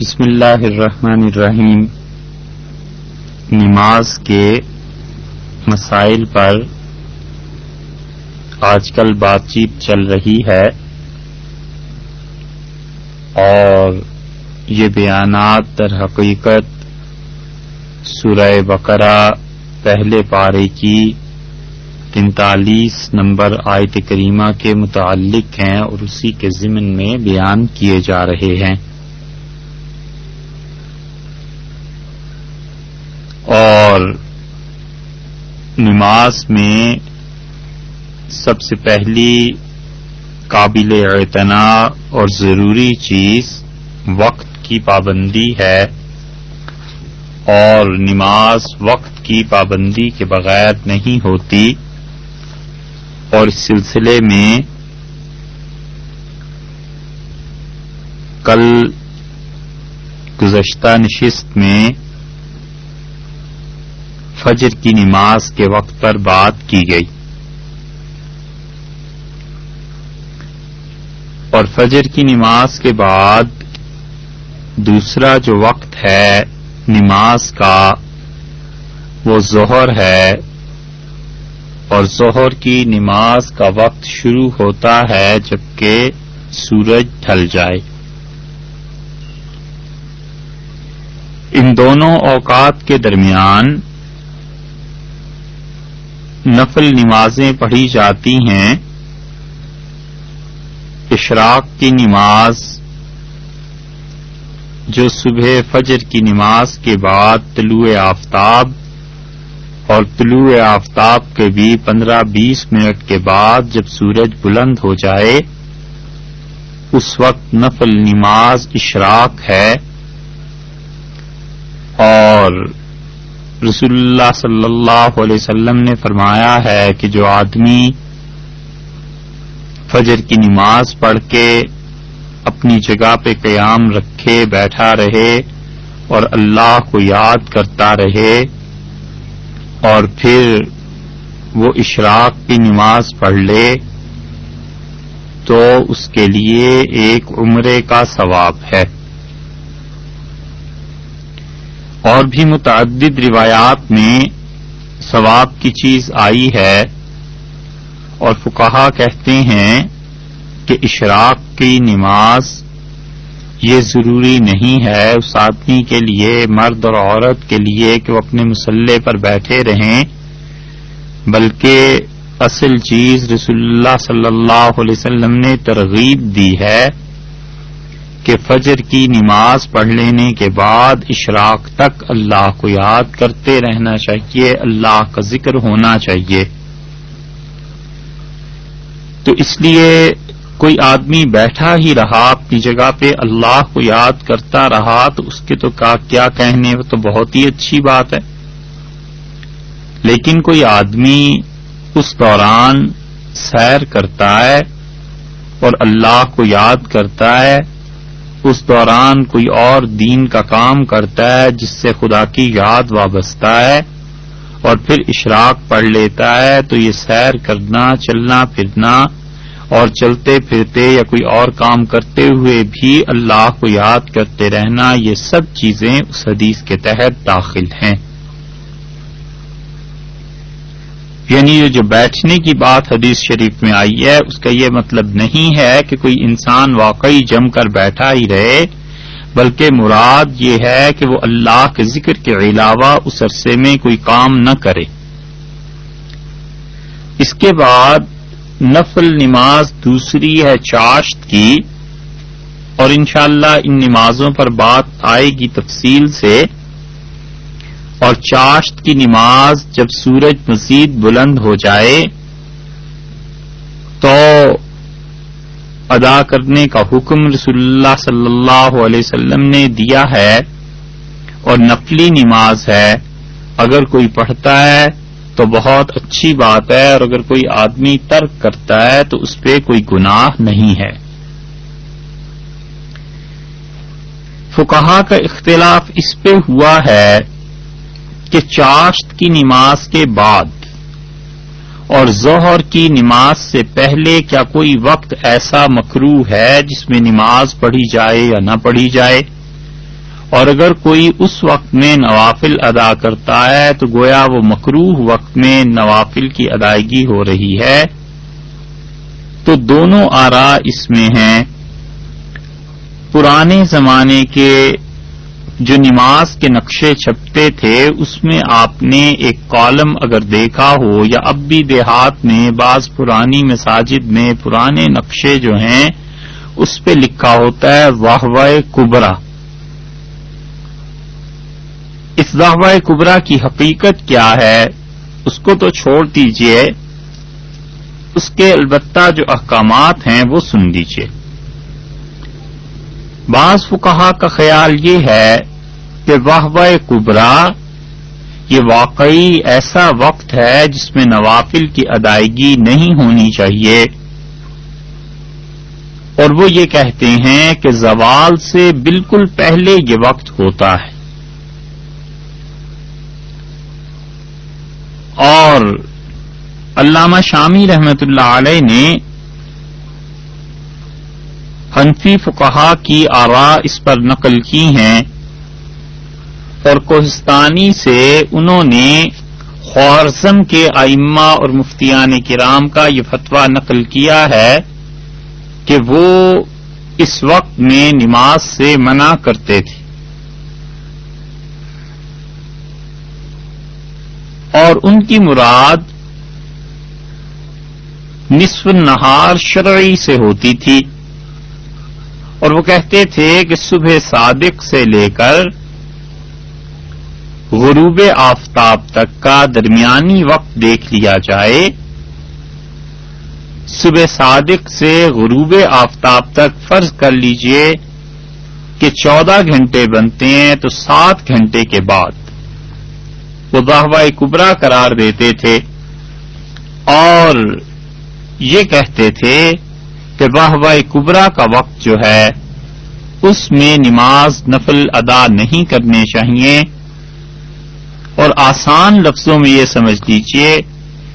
بسم اللہ الرحمن الرحیم۔ نماز کے مسائل پر آج کل بات چیت چل رہی ہے اور یہ بیانات در حقیقت سورہ بقرہ پہلے پارے کی تینتالیس نمبر آیت کریمہ کے متعلق ہیں اور اسی کے ضمن میں بیان کیے جا رہے ہیں۔ اور نماز میں سب سے پہلی قابل اعتنا اور ضروری چیز وقت کی پابندی ہے اور نماز وقت کی پابندی کے بغیر نہیں ہوتی اور اس سلسلے میں کل گزشتہ نشست میں فجر کی نماز کے وقت پر بات کی گئی۔ اور فجر کی نماز کے بعد دوسرا جو وقت ہے نماز کا، وہ ظہر ہے۔ اور ظہر کی نماز کا وقت شروع ہوتا ہے جبکہ سورج ڈھل جائے۔ ان دونوں اوقات کے درمیان نفل نمازیں پڑھی جاتی ہیں، اشراق کی نماز، جو صبح فجر کی نماز کے بعد طلوع آفتاب اور طلوع آفتاب کے بھی پندرہ بیس منٹ کے بعد جب سورج بلند ہو جائے، اس وقت نفل نماز اشراق ہے اور رسول اللہ صلی اللہ علیہ وسلم نے فرمایا ہے کہ جو آدمی فجر کی نماز پڑھ کے اپنی جگہ پہ قیام رکھے، بیٹھا رہے اور اللہ کو یاد کرتا رہے اور پھر وہ اشراق کی نماز پڑھ لے، تو اس کے لیے ایک عمرے کا ثواب ہے۔ اور بھی متعدد روایات میں ثواب کی چیز آئی ہے اور فکہ کہتے ہیں کہ اشراق کی نماز یہ ضروری نہیں ہے اس آدمی کے لیے، مرد اور عورت کے لیے کہ وہ اپنے مسلح پر بیٹھے رہیں، بلکہ اصل چیز رسول اللہ صلی اللہ علیہ وسلم نے ترغیب دی ہے۔ کہ فجر کی نماز پڑھ لینے کے بعد اشراق تک اللہ کو یاد کرتے رہنا چاہیے، اللہ کا ذکر ہونا چاہیے۔ تو اس لیے کوئی آدمی بیٹھا ہی رہا، اپنی جگہ پہ اللہ کو یاد کرتا رہا، تو اس کے تو کیا کہنے تو بہت ہی اچھی بات ہے۔ لیکن کوئی آدمی اس دوران سیر کرتا ہے اور اللہ کو یاد کرتا ہے اس دوران کوئی اور دین کا کام کرتا ہے جس سے خدا کی یاد وابستہ ہے اور پھر اشراق پڑھ لیتا ہے، تو یہ سیر کرنا، چلنا، پھرنا اور چلتے پھرتے یا کوئی اور کام کرتے ہوئے بھی اللہ کو یاد کرتے رہنا، یہ سب چیزیں اس حدیث کے تحت داخل ہیں۔ یعنی یہ جو بیٹھنے کی بات حدیث شریف میں آئی ہے، اس کا یہ مطلب نہیں ہے کہ کوئی انسان واقعی جم کر بیٹھا ہی رہے، بلکہ مراد یہ ہے کہ وہ اللہ کے ذکر کے علاوہ اس عرصے میں کوئی کام نہ کرے۔ اس کے بعد نفل نماز دوسری ہے چاشت کی، اور انشاءاللہ ان نمازوں پر بات آئے گی تفصیل سے۔ اور چاشت کی نماز جب سورج مزید بلند ہو جائے تو ادا کرنے کا حکم رسول اللہ صلی اللہ علیہ وسلم نے دیا ہے اور نفلی نماز ہے۔ اگر کوئی پڑھتا ہے تو بہت اچھی بات ہے اور اگر کوئی آدمی ترک کرتا ہے تو اس پہ کوئی گناہ نہیں ہے۔ فکہ کا اختلاف اس پہ ہوا ہے کہ چاشت کی نماز کے بعد اور ظہر کی نماز سے پہلے کیا کوئی وقت ایسا مکرو ہے جس میں نماز پڑھی جائے یا نہ پڑھی جائے؟ اور اگر کوئی اس وقت میں نوافل ادا کرتا ہے تو گویا وہ مقروح وقت میں نوافل کی ادائیگی ہو رہی ہے۔ تو دونوں آرا اس میں ہیں۔ پرانے زمانے کے جو نماز کے نقشے چھپتے تھے، اس میں آپ نے ایک کالم اگر دیکھا ہو یا اب بھی دیہات میں، بعض پرانی مساجد میں پرانے نقشے جو ہیں، اس پہ لکھا ہوتا ہے واہ کبرا۔ اس واہ کبرا کی حقیقت کیا ہے؟ اس کو تو چھوڑ دیجیے۔ اس کے البتہ جو احکامات ہیں، وہ سن لیجیے بعض فکہ کا خیال یہ ہے کہ واہ کبرا یہ واقعی ایسا وقت ہے جس میں نوافل کی ادائیگی نہیں ہونی چاہیے۔ اور وہ یہ کہتے ہیں کہ زوال سے بالکل پہلے یہ وقت ہوتا ہے۔ اور علامہ شامی رحمت اللہ علیہ نے حنفی فقہا کی آرا اس پر نقل کی ہیں اور کوہستانی سے انہوں نے خوارزم کے آئمہ اور مفتیان کرام کا یہ فتویٰ نقل کیا ہے کہ وہ اس وقت میں نماز سے منع کرتے تھے۔ اور ان کی مراد نصف نہار شرعی سے ہوتی تھی۔ اور وہ کہتے تھے کہ صبح صادق سے لے کر غروب آفتاب تک کا درمیانی وقت دیکھ لیا جائے۔ صبح صادق سے غروب آفتاب تک فرض کر لیجیے کہ چودہ گھنٹے بنتے ہیں تو سات گھنٹے کے بعد۔ وہ واہ کبرا قرار دیتے تھے اور یہ کہتے تھے کہ واہ کبرا کا وقت جو ہے اس میں نماز نفل ادا نہیں کرنے چاہیے۔ اور آسان لفظوں میں یہ سمجھ لیجیے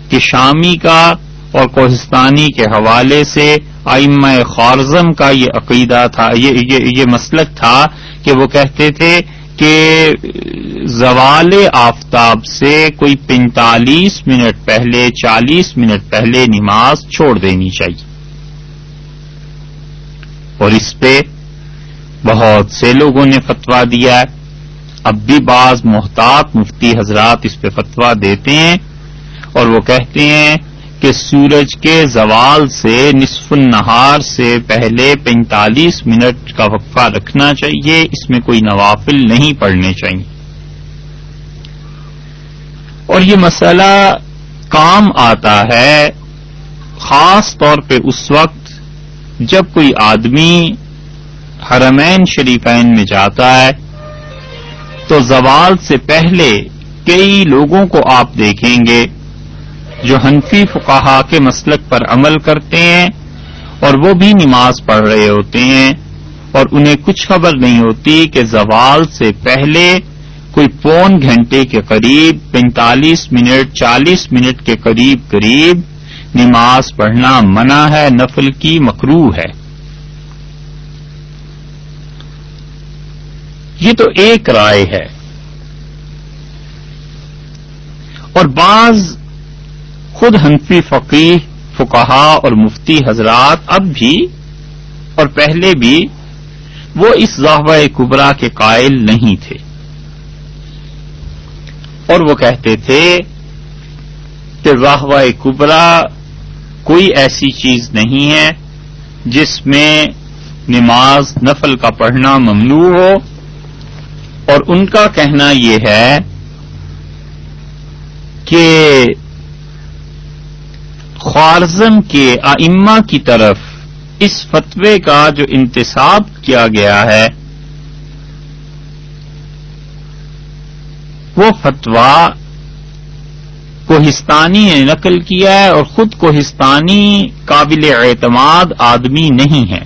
کہ شامی کا اور کوہستانی کے حوالے سے آئمہ خارزم کا یہ عقیدہ تھا یہ یہ, یہ مسلک تھا کہ وہ کہتے تھے کہ زوال آفتاب سے کوئی پینتالیس منٹ پہلے چالیس منٹ پہلے نماز چھوڑ دینی چاہیے۔ اور اس پہ بہت سے لوگوں نے فتوا دیا ہے۔ اب بھی بعض محتاط مفتی حضرات اس پہ فتوا دیتے ہیں اور وہ کہتے ہیں کہ سورج کے زوال سے نصف النہار سے پہلے پینتالیس منٹ کا وقفہ رکھنا چاہیے، اس میں کوئی نوافل نہیں پڑنے چاہیے۔ اور یہ مسئلہ کام آتا ہے، خاص طور پہ اس وقت جب کوئی آدمی حرمین شریفین میں جاتا ہے، تو زوال سے پہلے کئی لوگوں کو آپ دیکھیں گے جو حنفی فقہا کے مسلک پر عمل کرتے ہیں اور وہ بھی نماز پڑھ رہے ہوتے ہیں اور انہیں کچھ خبر نہیں ہوتی کہ زوال سے پہلے کوئی پون گھنٹے کے قریب، پینتالیس منٹ، چالیس منٹ کے قریب قریب نماز پڑھنا منع ہے، نفل کی مکرو ہے۔ یہ تو ایک رائے ہے۔ اور بعض خود حنفی فقی فقہا اور مفتی حضرات اب بھی اور پہلے بھی وہ اس ضحوہ کبرا کے قائل نہیں تھے۔ اور وہ کہتے تھے کہ واہ کبرا کوئی ایسی چیز نہیں ہے جس میں نماز نفل کا پڑھنا ممنوع ہو۔ اور ان کا کہنا یہ ہے کہ خوارزم کے ائمہ کی طرف اس فتوے کا جو انتصاب کیا گیا ہے، وہ فتویٰ کوہستانی نے نقل کیا ہے اور خود کوہستانی قابل اعتماد آدمی نہیں ہے۔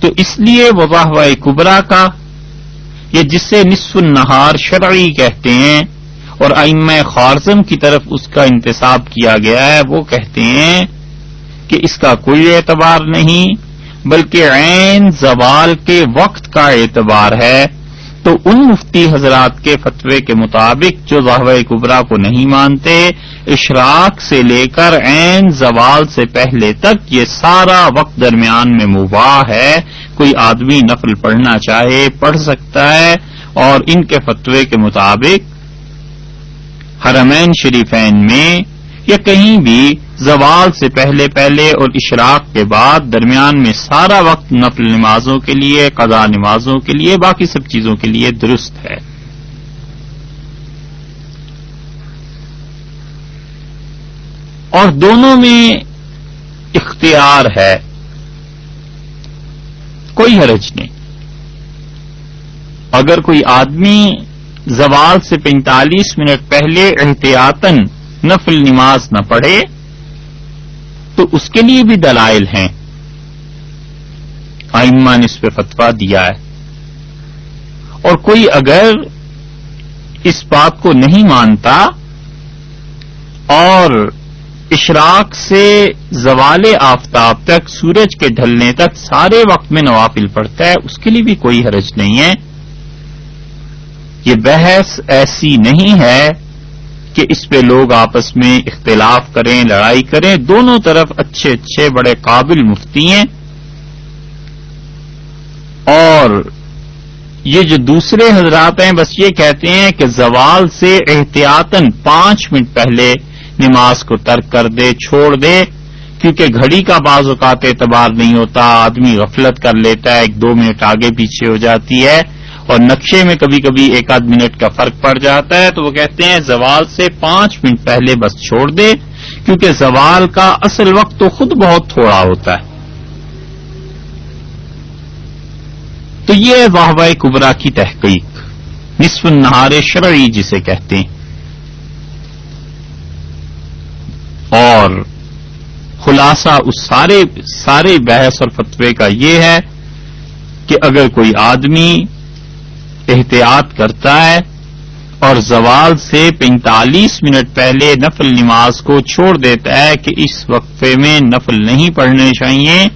تو اس لیے وباہ کبرا کا یہ جس سے نصف النہار شرعی کہتے ہیں، اور ائمہ خارزم کی طرف اس کا انتصاب کیا گیا ہے، وہ کہتے ہیں کہ اس کا کوئی اعتبار نہیں، بلکہ عین زوال کے وقت کا اعتبار ہے۔ تو ان مفتی حضرات کے فتوے کے مطابق جو ضحو کبرا کو نہیں مانتے، اشراق سے لے کر عین زوال سے پہلے تک یہ سارا وقت درمیان میں مباح ہے۔ کوئی آدمی نفل پڑھنا چاہے، پڑھ سکتا ہے۔ اور ان کے فتوے کے مطابق حرمین شریفین میں یا کہیں بھی زوال سے پہلے پہلے اور اشراق کے بعد درمیان میں سارا وقت نفل نمازوں کے لیے قضا نمازوں کے لیے، باقی سب چیزوں کے لیے درست ہے۔ اور دونوں میں اختیار ہے۔ کوئی حرج نہیں۔ اگر کوئی آدمی زوال سے پینتالیس منٹ پہلے احتیاطن نفل نماز نہ پڑھے تو اس کے لیے بھی دلائل ہیں۔ آئمہ نے اس پہ فتوا دیا ہے۔ اور کوئی اگر اس بات کو نہیں مانتا اور اشراق سے زوال آفتاب تک سورج کے ڈھلنے تک سارے وقت میں نوافل پڑتا ہے، اس کے لیے بھی کوئی حرج نہیں ہے۔ یہ بحث ایسی نہیں ہے کہ اس پہ لوگ آپس میں اختلاف کریں، لڑائی کریں، دونوں طرف اچھے اچھے بڑے قابل مفتی ہیں۔ اور یہ جو دوسرے حضرات ہیں، بس یہ کہتے ہیں کہ زوال سے احتیاطن پانچ منٹ پہلے نماز کو ترک کر دے، چھوڑ دے، کیونکہ گھڑی کا بعض اوقات اعتبار نہیں ہوتا، آدمی غفلت کر لیتا ہے، ایک دو منٹ آگے پیچھے ہو جاتی ہے۔ اور نقشے میں کبھی کبھی ایک آدھ منٹ کا فرق پڑ جاتا ہے تو وہ کہتے ہیں زوال سے پانچ منٹ پہلے بس چھوڑ دے، کیونکہ زوال کا اصل وقت تو خود بہت تھوڑا ہوتا ہے۔ تو یہ واہ واہ کبرا کی تحقیق، نصف النہار شرعی جسے کہتے ہیں۔ اور خلاصہ اس سارے سارے بحث اور فتوے کا یہ ہے کہ اگر کوئی آدمی احتیاط کرتا ہے اور زوال سے پینتالیس منٹ پہلے نفل نماز کو چھوڑ دیتا ہے کہ اس وقفے میں نفل نہیں پڑھنے چاہیے،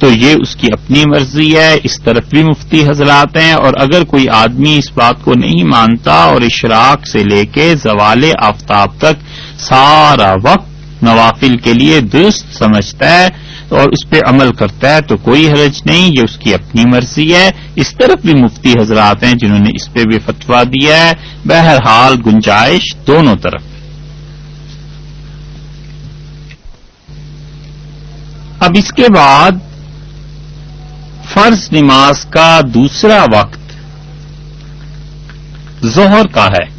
تو یہ اس کی اپنی مرضی ہے، اس طرف بھی مفتی حضرات ہیں اور اگر کوئی آدمی اس بات کو نہیں مانتا اور اشراق سے لے کے زوال آفتاب تک سارا وقت نوافل کے لیے درست سمجھتا ہے اور اس پہ عمل کرتا ہے تو کوئی حرج نہیں، یہ اس کی اپنی مرضی ہے۔ اس طرف بھی مفتی حضرات ہیں جنہوں نے اس پہ بھی فتوا دیا ہے۔ بہرحال گنجائش دونوں طرف۔ اب اس کے بعد فرض نماز کا دوسرا وقت ظہر کا ہے۔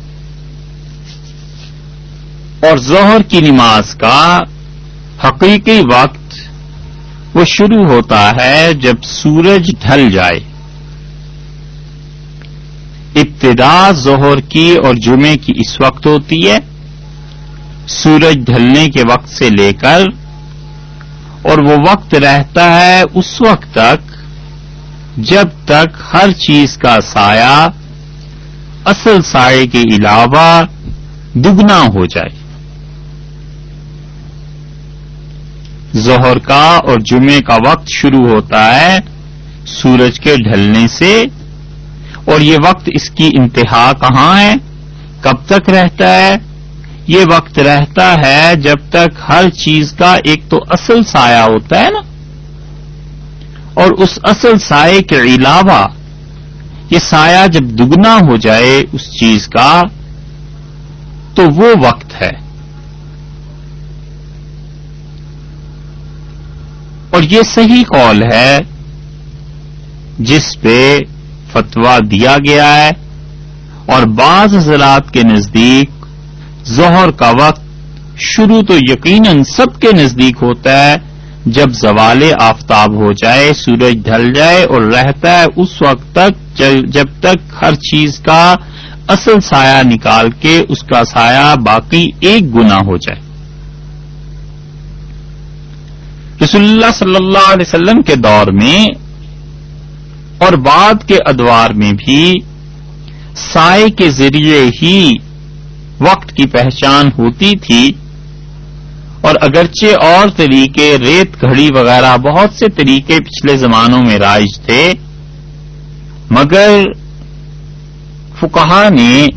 اور ظہر کی نماز کا حقیقی وقت وہ شروع ہوتا ہے جب سورج ڈھل جائے۔ ابتدا ظہر کی اور جمعے کی اس وقت ہوتی ہے۔ سورج ڈھلنے کے وقت سے لے کر اور وہ وقت رہتا ہے اس وقت تک جب تک ہر چیز کا سایہ اصل سائے کے علاوہ دگنا ہو جائے۔ ظہر کا اور جمعے کا وقت شروع ہوتا ہے سورج کے ڈھلنے سے۔ اور یہ وقت اس کی انتہا کہاں ہے؟ کب تک رہتا ہے؟ یہ وقت رہتا ہے جب تک ہر چیز کا ایک تو اصل سایہ ہوتا ہے نا۔ اور اس اصل سائے کے علاوہ یہ سایہ جب دگنا ہو جائے اس چیز کا تو وہ وقت ہے۔ اور یہ صحیح قول ہے جس پہ فتوا دیا گیا ہے اور بعض حضرات کے نزدیک ظہر کا وقت شروع تو یقیناً سب کے نزدیک ہوتا ہے جب زوال آفتاب ہو جائے، سورج ڈھل جائے اور رہتا ہے اس وقت تک جب تک ہر چیز کا اصل سایہ نکال کے اس کا سایہ باقی ایک گنا ہو جائے۔ رسول اللہ صلی اللہ علیہ وسلم کے دور میں اور بعد کے ادوار میں بھی سائے کے ذریعے ہی وقت کی پہچان ہوتی تھی اور اگرچہ اور طریقے ریت گھڑی وغیرہ بہت سے طریقے پچھلے زمانوں میں رائج تھے، مگر فکہ نے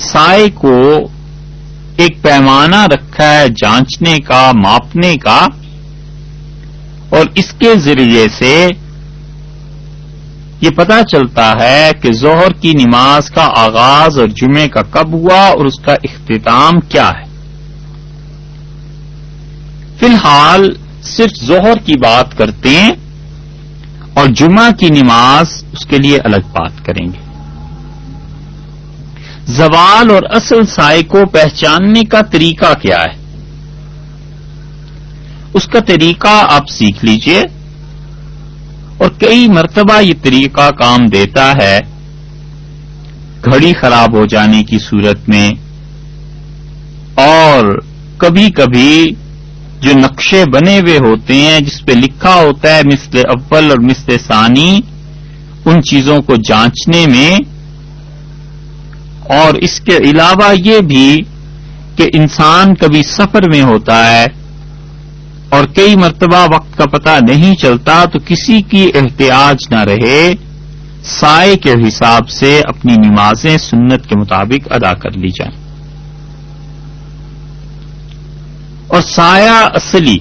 سائے کو ایک پیمانہ رکھا ہے جانچنے کا، ماپنے کا اور اس کے ذریعے سے یہ پتا چلتا ہے کہ ظہر کی نماز کا آغاز اور جمعے کا کب ہوا اور اس کا اختتام کیا ہے۔ فی الحال صرف ظہر کی بات کرتے ہیں اور جمعہ کی نماز اس کے لیے الگ بات کریں گے۔ زوال اور اصل سائے کو پہچاننے کا طریقہ کیا ہے؟ اس کا طریقہ آپ سیکھ لیجیے۔ اور کئی مرتبہ یہ طریقہ کام دیتا ہے، گھڑی خراب ہو جانے کی صورت میں۔ اور کبھی کبھی جو نقشے بنے ہوئے ہوتے ہیں، جس پہ لکھا ہوتا ہے مثل اول اور مثل ثانی، ان چیزوں کو جانچنے میں۔ اور اس کے علاوہ یہ بھی کہ انسان کبھی سفر میں ہوتا ہے اور کئی مرتبہ وقت کا پتہ نہیں چلتا تو کسی کی احتیاج نہ رہے، سائے کے حساب سے اپنی نمازیں سنت کے مطابق ادا کر لی جائیں۔ اور سایہ اصلی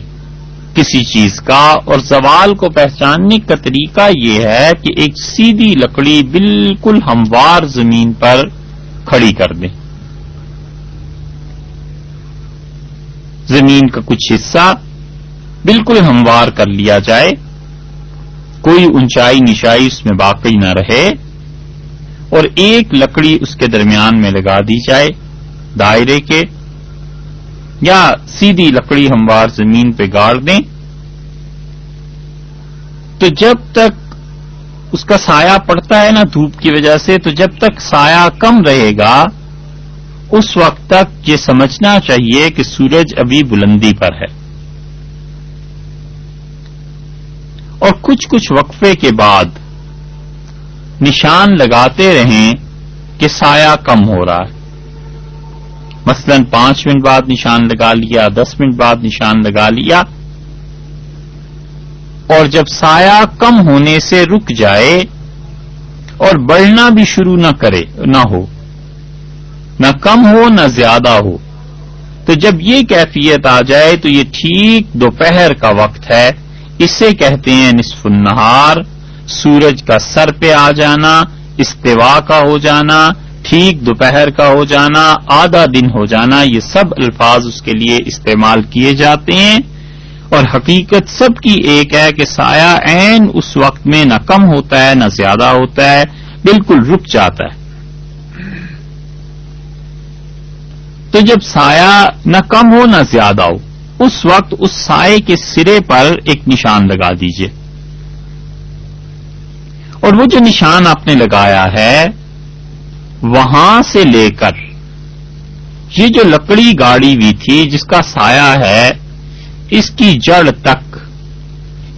کسی چیز کا اور زوال کو پہچاننے کا طریقہ یہ ہے کہ ایک سیدھی لکڑی بالکل ہموار زمین پر کھڑی کر دیں۔ زمین کا کچھ حصہ بالکل ہموار کر لیا جائے۔ کوئی اونچائی نشائی اس میں باقی نہ رہے۔ اور ایک لکڑی اس کے درمیان میں لگا دی جائے دائرے کے۔ یا سیدھی لکڑی ہموار زمین پہ گاڑ دیں۔ تو جب تک اس کا سایہ پڑتا ہے نا دھوپ کی وجہ سے، تو جب تک سایہ کم رہے گا، اس وقت تک یہ سمجھنا چاہیے کہ سورج ابھی بلندی پر ہے۔ اور کچھ کچھ وقفے کے بعد نشان لگاتے رہیں کہ سایہ کم ہو رہا ہے۔ مثلا پانچ منٹ بعد نشان لگا لیا، دس منٹ بعد نشان لگا لیا۔ اور جب سایہ کم ہونے سے رک جائے اور بڑھنا بھی شروع نہ کرے، نہ ہو، نہ کم ہو، نہ زیادہ ہو۔ تو جب یہ کیفیت آ جائے تو یہ ٹھیک دوپہر کا وقت ہے۔ اسے کہتے ہیں نصف النہار، سورج کا سر پہ آ جانا، استوا کا ہو جانا، ٹھیک دوپہر کا ہو جانا، آدھا دن ہو جانا، یہ سب الفاظ اس کے لیے استعمال کیے جاتے ہیں۔ اور حقیقت سب کی ایک ہے کہ سایہ عین اس وقت میں نہ کم ہوتا ہے، نہ زیادہ ہوتا ہے، بالکل رک جاتا ہے۔ تو جب سایہ نہ کم ہو، نہ زیادہ ہو اس وقت اس سائے کے سرے پر ایک نشان لگا دیجیے۔ اور وہ جو نشان آپ نے لگایا ہے، وہاں سے لے کر، یہ جو لکڑی گاڑی ہوئی تھی، جس کا سایہ ہے، اس کی جڑ تک،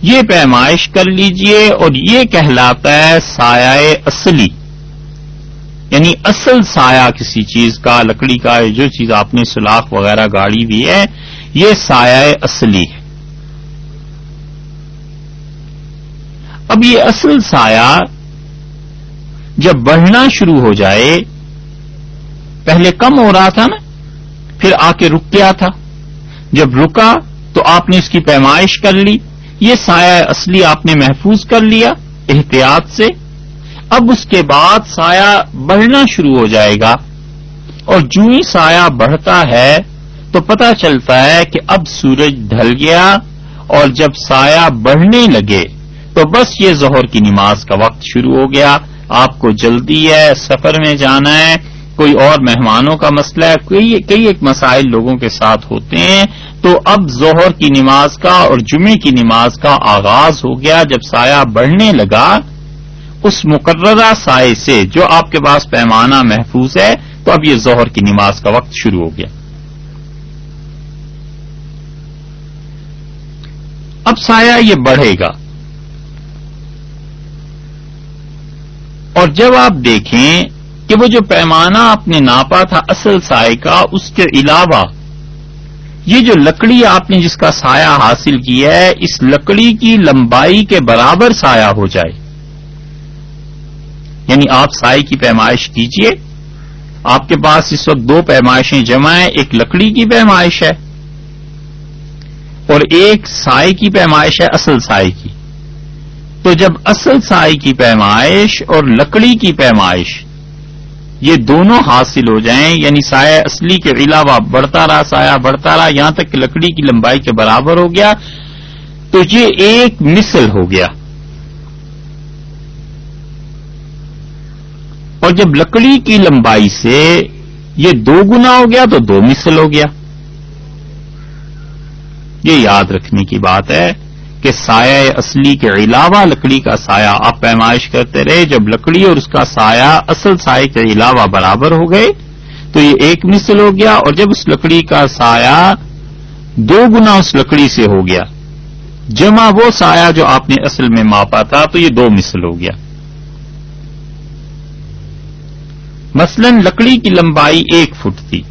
یہ پیمائش کر لیجیے اور یہ کہلاتا ہے سایہ اصلی۔ یعنی اصل سایہ کسی چیز کا، لکڑی کا، جو چیز آپ نے سلاخ وغیرہ گاڑی بھی ہے یہ سایہ اصلی ہے۔ اب یہ اصل سایہ جب بڑھنا شروع ہو جائے، پہلے کم ہو رہا تھا نا، پھر آ کے رک گیا تھا۔ جب رکا تو آپ نے اس کی پیمائش کر لی، یہ سایہ اصلی آپ نے محفوظ کر لیا احتیاط سے۔ اب اس کے بعد سایہ بڑھنا شروع ہو جائے گا اور جو ہی سایہ بڑھتا ہے تو پتہ چلتا ہے کہ اب سورج ڈھل گیا اور جب سایہ بڑھنے لگے تو بس یہ ظہر کی نماز کا وقت شروع ہو گیا۔ آپ کو جلدی ہے، سفر میں جانا ہے، کوئی اور مہمانوں کا مسئلہ ہے کئی کئی ایک مسائل لوگوں کے ساتھ ہوتے ہیں۔ تو اب ظہر کی نماز کا اور جمعے کی نماز کا آغاز ہو گیا۔ جب سایہ بڑھنے لگا، اس مقررہ سائے سے جو آپ کے پاس پیمانہ محفوظ ہے، تو اب یہ ظہر کی نماز کا وقت شروع ہو گیا۔ اب سایہ یہ بڑھے گا۔ اور جب آپ دیکھیں کہ وہ جو پیمانہ آپ نے ناپا تھا اصل سائے کا، اس کے علاوہ یہ جو لکڑی آپ نے جس کا سایہ حاصل کیا ہے، اس لکڑی کی لمبائی کے برابر سایہ ہو جائے۔ یعنی آپ سائے کی پیمائش کیجیے۔ آپ کے پاس اس وقت دو پیمائشیں جمع ہیں، ایک لکڑی کی پیمائش ہے۔ اور ایک سائے کی پیمائش ہے اصل سائے کی۔ تو جب اصل سائے کی پیمائش اور لکڑی کی پیمائش یہ دونوں حاصل ہو جائیں یعنی سایہ اصلی کے علاوہ بڑھتا رہا، سایہ بڑھتا رہا، یہاں تک کہ لکڑی کی لمبائی کے برابر ہو گیا، تو یہ ایک مثل ہو گیا۔ اور جب لکڑی کی لمبائی سے یہ دو گنا ہو گیا تو دو مثل ہو گیا۔ یہ یاد رکھنے کی بات ہے کہ سایہ اصلی کے علاوہ لکڑی کا سایہ آپ پیمائش کرتے رہے، جب لکڑی اور اس کا سایہ اصل سائے کے علاوہ برابر ہو گئے تو یہ ایک مثل ہو گیا اور جب اس لکڑی کا سایہ دو گنا اس لکڑی سے ہو گیا، جمع وہ سایہ جو آپ نے اصل میں ماپا تھا تو یہ دو مثل ہو گیا۔ مثلا لکڑی کی لمبائی ایک فٹ تھی۔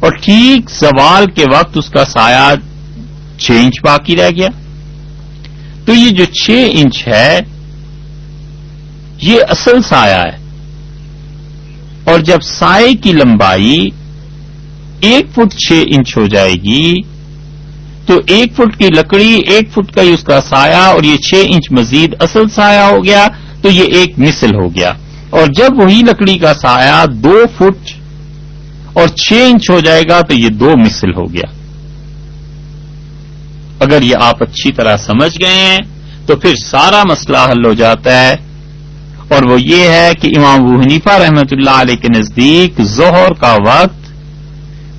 اور ٹھیک سوال کے وقت اس کا سایہ چھ انچ باقی رہ گیا۔ تو یہ جو چھ انچ ہے، یہ اصل سایہ ہے۔ اور جب سائے کی لمبائی ایک فٹ چھ انچ ہو جائے گی، تو ایک فٹ کی لکڑی، ایک فٹ کا ہی اس کا سایہ اور یہ چھ انچ مزید اصل سایہ ہو گیا، تو یہ ایک مثل ہو گیا۔ اور جب وہی لکڑی کا سایہ دو فٹ اور چھ انچ ہو جائے گا تو یہ دو مثل ہو گیا۔ اگر یہ آپ اچھی طرح سمجھ گئے ہیں، تو پھر سارا مسئلہ حل ہو جاتا ہے۔ اور وہ یہ ہے کہ امام ابو حنیفہ رحمت اللہ علیہ کے نزدیک ظہر کا وقت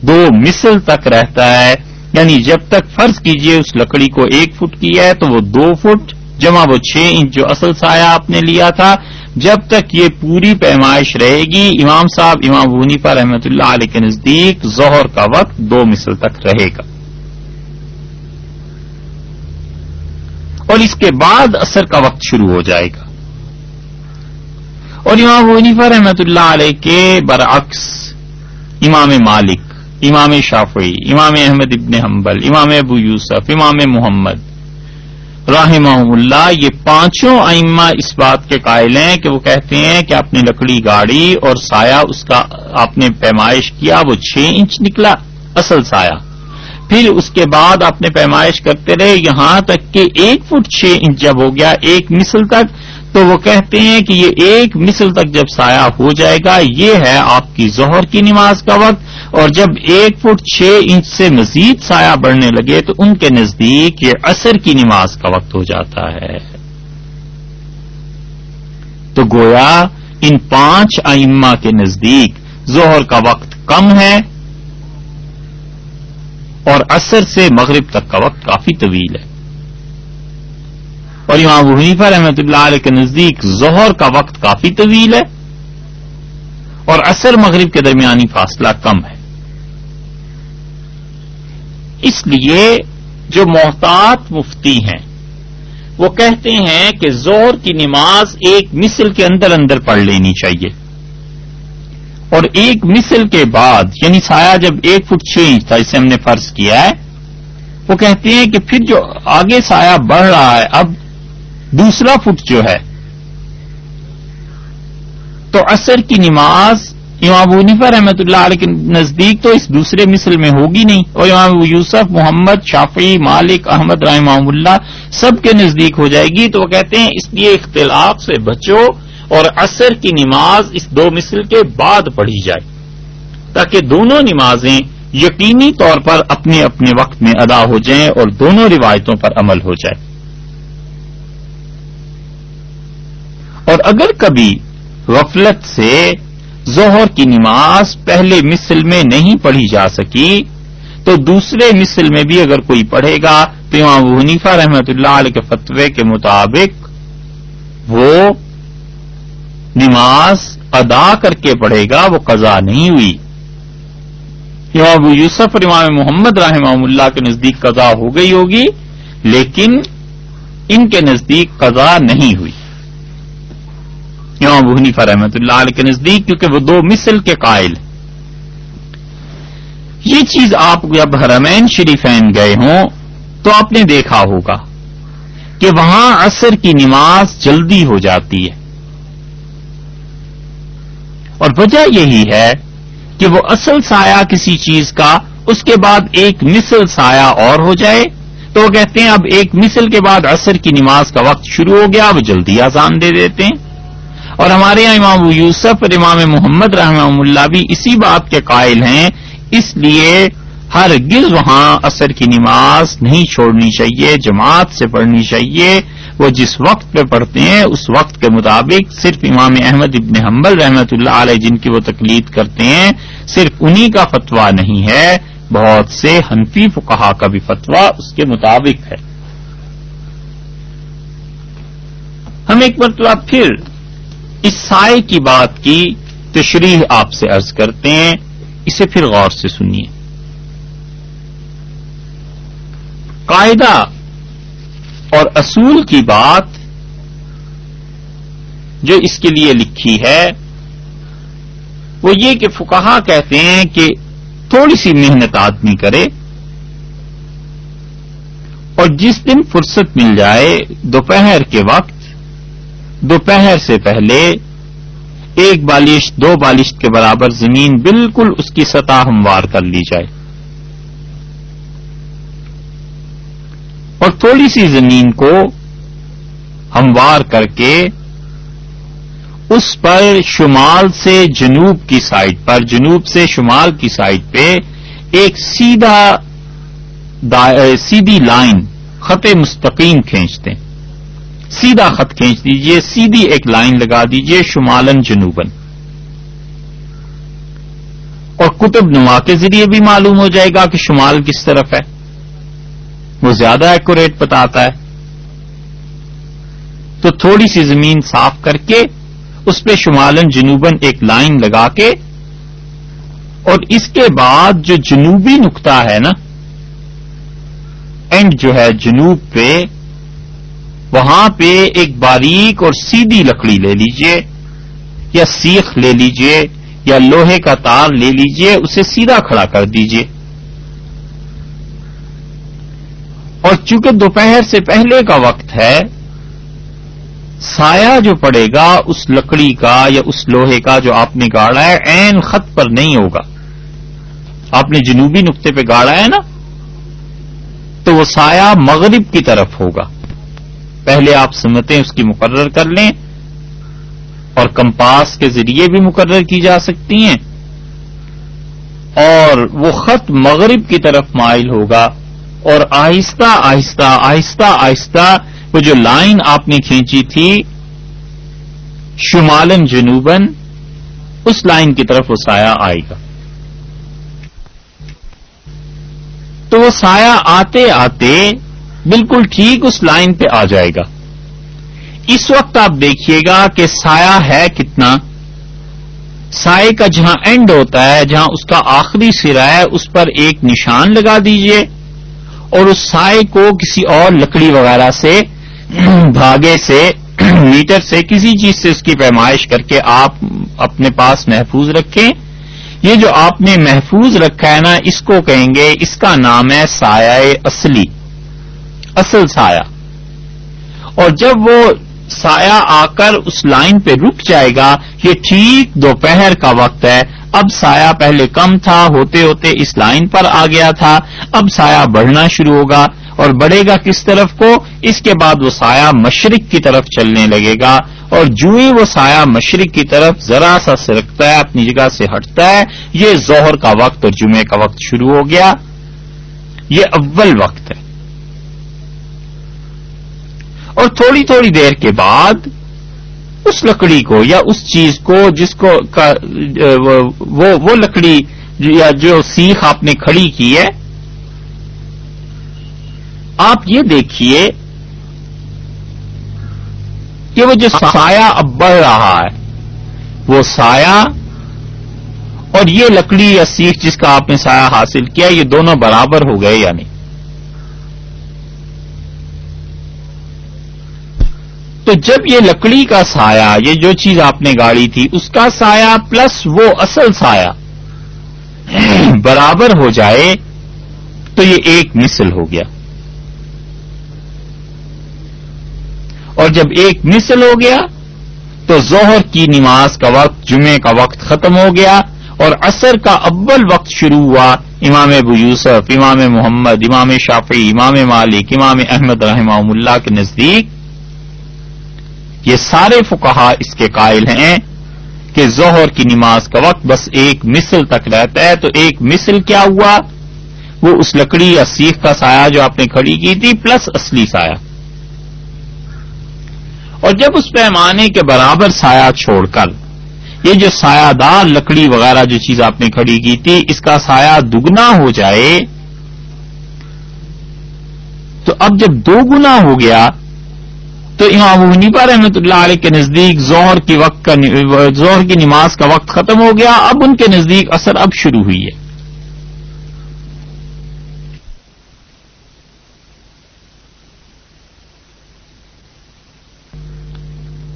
دو مثل تک رہتا ہے۔ یعنی جب تک فرض کیجیے اس لکڑی کو ایک فٹ کی ہے، تو وہ دو فٹ، جمع وہ چھ انچ جو اصل سایہ آپ نے لیا تھا جب تک یہ پوری پیمائش رہے گی، امام صاحب، امام حنیفہ رحمت اللہ علیہ کے نزدیک ظہر کا وقت دو مثل تک رہے گا۔ اور اس کے بعد اثر کا وقت شروع ہو جائے گا۔ اور امام ونیفا رحمت اللہ علیہ کے برعکس امام مالک، امام شافعی، امام احمد ابن حنبل، امام ابو یوسف، امام محمد رحمہ اللہ، یہ پانچوں ائمہ اس بات کے قائل ہیں کہ وہ کہتے ہیں کہ آپ نے لکڑی گاڑی اور سایہ اس کا آپ نے پیمائش کیا، وہ چھ انچ نکلا، اصل سایہ۔ پھر اس کے بعد آپ نے پیمائش کرتے رہے، یہاں تک کہ ایک فٹ چھ انچ جب ہو گیا، ایک مثل تک، تو وہ کہتے ہیں کہ یہ ایک مثل تک جب سایہ ہو جائے گا، یہ ہے آپ کی ظہر کی نماز کا وقت۔ اور جب ایک فٹ چھ انچ سے مزید سایہ بڑھنے لگے تو ان کے نزدیک یہ اثر کی نماز کا وقت ہو جاتا ہے۔ تو گویا ان پانچ ائمہ کے نزدیک ظہر کا وقت کم ہے اور اثر سے مغرب تک کا وقت کافی طویل ہے۔ اور امام حنیفہ رحمۃ اللہ علیہ کے نزدیک ظہر کا وقت کافی طویل ہے اور اثر مغرب کے درمیانی فاصلہ کم ہے۔ اس لیے جو محتاط مفتی ہیں، وہ کہتے ہیں کہ زہر کی نماز ایک مثل کے اندر اندر پڑھ لینی چاہیے۔ اور ایک مثل کے بعد یعنی سایہ جب ایک فٹ چھ انچ تھا، اسے ہم نے فرض کیا ہے، وہ کہتے ہیں کہ پھر جو آگے سایہ بڑھ رہا ہے، اب دوسرا فٹ جو ہے، تو اثر کی نماز امام ونیفا رحمت اللہ علیہ کے نزدیک تو اس دوسرے مثل میں ہوگی نہیں۔ اور امام یوسف، محمد شافی مالک، احمد رحمہ اللہ سب کے نزدیک ہو جائے گی۔ تو وہ کہتے ہیں، اس لیے اختلاف سے بچو اور عصر کی نماز اس دو مثل کے بعد پڑھی جائے۔ تاکہ دونوں نمازیں یقینی طور پر اپنے اپنے وقت میں ادا ہو جائیں اور دونوں روایتوں پر عمل ہو جائے۔ اور اگر کبھی غفلت سے ظہر کی نماز پہلے مثل میں نہیں پڑھی جا سکی، تو دوسرے مثل میں بھی اگر کوئی پڑھے گا، تو امام حنیفہ رحمت اللہ علیہ کے فتوے کے مطابق وہ نماز ادا کر کے پڑھے گا، وہ قضا نہیں ہوئی۔ امام ابو یوسف اور امام محمد رحمہ اللہ کے نزدیک قضا ہو گئی ہوگی، لیکن ان کے نزدیک قضا نہیں ہوئی۔ امام ابو حنیفہ رحمۃ اللہ علیہ کے نزدیک، کیونکہ وہ دو مثل کے قائل یہ چیز آپ جب حرمین شریفین گئے ہوں، تو آپ نے دیکھا ہوگا کہ وہاں عصر کی نماز جلدی ہو جاتی ہے۔ اور وجہ یہی ہے کہ وہ اصل سایہ کسی چیز کا، اس کے بعد ایک مثل سایہ اور ہو جائے۔ تو وہ کہتے ہیں، اب ایک مثل کے بعد عصر کی نماز کا وقت شروع ہو گیا وہ جلدی آزان دے دیتے ہیں۔ اور ہمارے یہاں امام یوسف اور امام محمد رحمہ اللہ بھی اسی بات کے قائل ہیں، اس لیے ہر گز وہاں عصر کی نماز نہیں چھوڑنی چاہیے، جماعت سے پڑھنی چاہیے۔ وہ جس وقت پہ پڑھتے ہیں، اس وقت کے مطابق صرف امام احمد ابن حنبل رحمت اللہ علیہ جن کی وہ تقلید کرتے ہیں، صرف انہی کا فتویٰ نہیں ہے۔ بہت سے حنفی فقہا کا بھی فتویٰ اس کے مطابق ہے۔ ہم ایک مرتبہ پھر اس سائے کی بات کی تشریح آپ سے عرض کرتے ہیں، اسے پھر غور سے سنیے۔ قاعدہ اور اصول کی بات جو اس کے لیے لکھی ہے، وہ یہ کہ فکہ کہتے ہیں کہ تھوڑی سی محنت آدمی کرے اور جس دن فرصت مل جائے دوپہر کے وقت دوپہر سے پہلے ایک بالش دو بالش کے برابر زمین بالکل اس کی سطح ہموار کر لی جائے۔ اور تھوڑی سی زمین کو ہموار کر کے اس پر شمال سے جنوب کی سائڈ پر، جنوب سے شمال کی سائڈ پہ ایک سیدھا سیدھی لائن، خط مستقیم کھینچتے ہیں۔ سیدھا خط کھینچ دیجیے، سیدھی ایک لائن لگا دیجیے شمالن جنوبن اور کتب نما کے ذریعے بھی معلوم ہو جائے گا کہ شمال کس طرف ہے۔ وہ زیادہ ایکوریٹ بتاتا ہے۔ تو تھوڑی سی زمین صاف کر کے اس پہ شمالن جنوبن ایک لائن لگا کے اور اس کے بعد جو جنوبی نقطہ ہے نا اینڈ جو ہے جنوب پہ وہاں پہ ایک باریک اور سیدھی لکڑی لے لیجیے، یا سیخ لے لیجیے، یا لوہے کا تار لے لیجیے، اسے سیدھا کھڑا کر دیجیے۔ اور چونکہ دوپہر سے پہلے کا وقت ہے، سایہ جو پڑے گا اس لکڑی کا یا اس لوہے کا جو آپ نے گاڑا ہے، عین خط پر نہیں ہوگا۔ آپ نے جنوبی نقطے پہ گاڑا ہے نا؟ تو وہ سایہ مغرب کی طرف ہوگا۔ پہلے آپ سمتیں اس کی مقرر کر لیں اور کمپاس کے ذریعے بھی مقرر کی جا سکتی ہیں اور وہ خط مغرب کی طرف مائل ہوگا اور آہستہ آہستہ آہستہ آہستہ وہ جو لائن آپ نے کھینچی تھی شمالن جنوبن، اس لائن کی طرف وہ سایہ آئے گا۔ تو وہ سایہ آتے آتے بالکل ٹھیک اس لائن پہ آ جائے گا۔ اس وقت آپ دیکھیے گا کہ سایہ ہے کتنا۔ سائے کا جہاں اینڈ ہوتا ہے، جہاں اس کا آخری سرا ہے، اس پر ایک نشان لگا دیجیے۔ اور اس سائے کو کسی اور لکڑی وغیرہ سے دھاگے سے، میٹر سے، کسی چیز سے اس کی پیمائش کر کے آپ اپنے پاس محفوظ رکھیں۔ یہ جو آپ نے محفوظ رکھا ہے نا، اس کو کہیں گے، اس کا نام ہے سایہ اصلی۔ اصل سایہ۔ اور جب وہ سایہ آ کر اس لائن پہ رک جائے گا، یہ ٹھیک دوپہر کا وقت ہے۔ اب سایہ پہلے کم تھا، ہوتے ہوتے اس لائن پر آ گیا تھا۔ اب سایہ بڑھنا شروع ہوگا اور بڑھے گا کس طرف کو؟ اس کے بعد وہ سایہ مشرق کی طرف چلنے لگے گا۔ اور جو ہی وہ سایہ مشرق کی طرف ذرا سا سرکتا ہے، اپنی جگہ سے ہٹتا ہے۔ یہ زہر کا وقت اور جمعے کا وقت شروع ہو گیا۔ یہ اول وقت ہے۔ اور تھوڑی تھوڑی دیر کے بعد اس لکڑی کو یا اس چیز کو جس کو وہ وہ لکڑی یا جو سیخ آپ نے کھڑی کی ہے، آپ یہ دیکھیے کہ وہ جو سایہ اب بڑھ رہا ہے، وہ سایہ اور یہ لکڑی یا سیخ جس کا آپ نے سایہ حاصل کیا، یہ دونوں برابر ہو گئے یا نہیں؟ تو جب یہ لکڑی کا سایہ، یہ جو چیز آپ نے گاڑی تھی، اس کا سایہ پلس وہ اصل سایہ برابر ہو جائے، تو یہ ایک مثل ہو گیا۔ اور جب ایک مثل ہو گیا، تو ظہر کی نماز کا وقت جمعے کا وقت ختم ہو گیا اور عصر کا اول وقت شروع ہوا۔ امام ابو یوسف، امام محمد، امام شافی امام مالک، امام احمد رحمہ اللہ کے نزدیک یہ سارے فکہ اس کے قائل ہیں کہ ظہر کی نماز کا وقت بس ایک مثل تک رہتا ہے تو ایک مثل کیا ہوا؟ وہ اس لکڑی یا سیخ کا سایہ جو آپ نے کھڑی کی تھی، پلس اصلی سایہ۔ اور جب اس پیمانے کے برابر سایہ چھوڑ کر، یہ جو سایہ دار لکڑی وغیرہ جو چیز آپ نے کھڑی کی تھی، اس کا سایہ دگنا ہو جائے، تو اب جب دو گنا ہو گیا تو امام حنیفہ رحمۃ اللہ علیہ کے نزدیک زہر کی وقت کا زہر کی نماز کا وقت ختم ہو گیا۔ اب ان کے نزدیک اثر اب شروع ہوئی ہے۔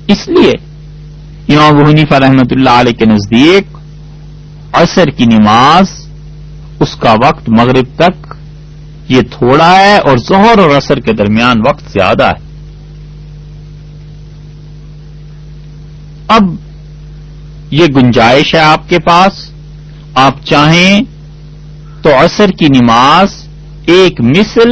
اس لیے امام حنیفہ رحمۃ اللہ علیہ کے نزدیک عصر کی نماز اس کا وقت مغرب تک یہ تھوڑا ہے اور زہر اور عصر کے درمیان وقت زیادہ ہے۔ اب یہ گنجائش ہے آپ کے پاس۔ آپ چاہیں تو عصر کی نماز ایک مثل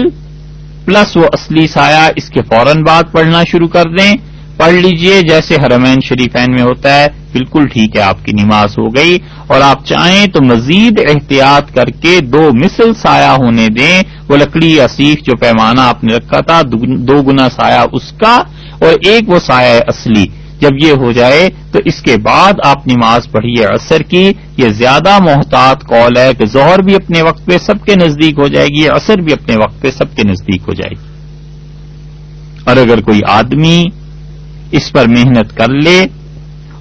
پلس وہ اصلی سایہ اس کے فوراً بعد پڑھنا شروع کر دیں۔ پڑھ لیجیے، جیسے حرمین شریفین میں ہوتا ہے، بالکل ٹھیک ہے، آپ کی نماز ہو گئی۔ اور آپ چاہیں تو مزید احتیاط کر کے دو مثل سایہ ہونے دیں۔ وہ لکڑی یا سیخ جو پیمانہ آپ نے رکھا تھا، دو گنا سایہ اس کا، اور ایک وہ سایہ اصلی۔ جب یہ ہو جائے تو اس کے بعد آپ نماز پڑھیے، عصر کی یہ زیادہ محتاط قول ہے کہ ظہر بھی اپنے وقت پہ سب کے نزدیک ہو جائے گی، عصر بھی اپنے وقت پہ سب کے نزدیک ہو جائے گی۔ اور اگر کوئی آدمی اس پر محنت کر لے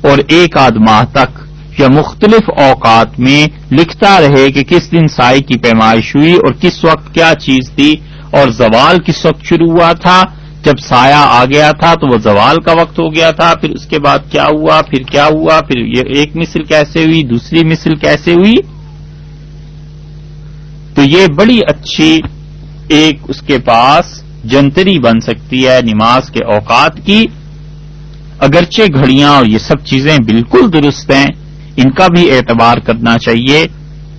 اور ایک آدھ ماہ تک یا مختلف اوقات میں لکھتا رہے کہ کس دن سائی کی پیمائش ہوئی اور کس وقت کیا چیز تھی اور زوال کس وقت شروع ہوا تھا جب سایہ آ گیا تھا تو وہ زوال کا وقت ہو گیا تھا، پھر اس کے بعد کیا ہوا، پھر کیا ہوا، پھر یہ ایک مثل کیسے ہوئی، دوسری مثل کیسے ہوئی؟ تو یہ بڑی اچھی ایک اس کے پاس جنتری بن سکتی ہے نماز کے اوقات کی۔ اگرچہ گھڑیاں اور یہ سب چیزیں بالکل درست ہیں، ان کا بھی اعتبار کرنا چاہیے،